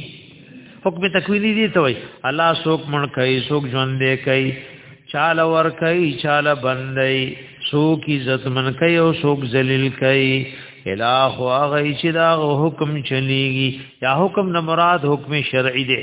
[SPEAKER 1] حکم تکوینی دی ته وای الله سوک من کوي سوک ژوند دی کوي چال ور کوي چال بندي سوک عزت من کوي او سوک ذلیل کوي الہ هغه چې دا حکم چلیږي یا حکم نه مراد حکم شرعي دی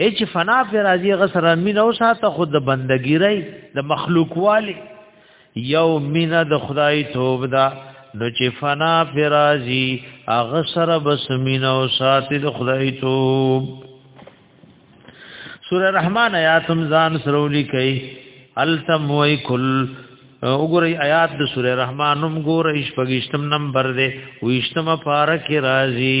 [SPEAKER 1] هیڅ فنا پر راضی غسر مين او ساته خود د بندګی رہی د مخلوق والی یو مین د خدای توب دا نو چې فنا پر راضی اغسر بس مين او ساته د خدای توب سورہ رحمان آیاتم ځان سرولی کوي التم وای کل وګورئ آیات د سورہ رحمان هم ګورئ شپږشتم نمبر دی ویشتمه پارکه راځي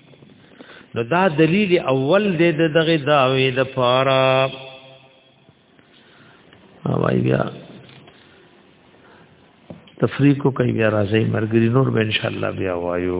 [SPEAKER 1] نو دا دلیل اول دی د دغه داوی د پارا اوای بیا تفریق کو کوي بیا راځي مرګري نور به ان شاء الله بیا وایو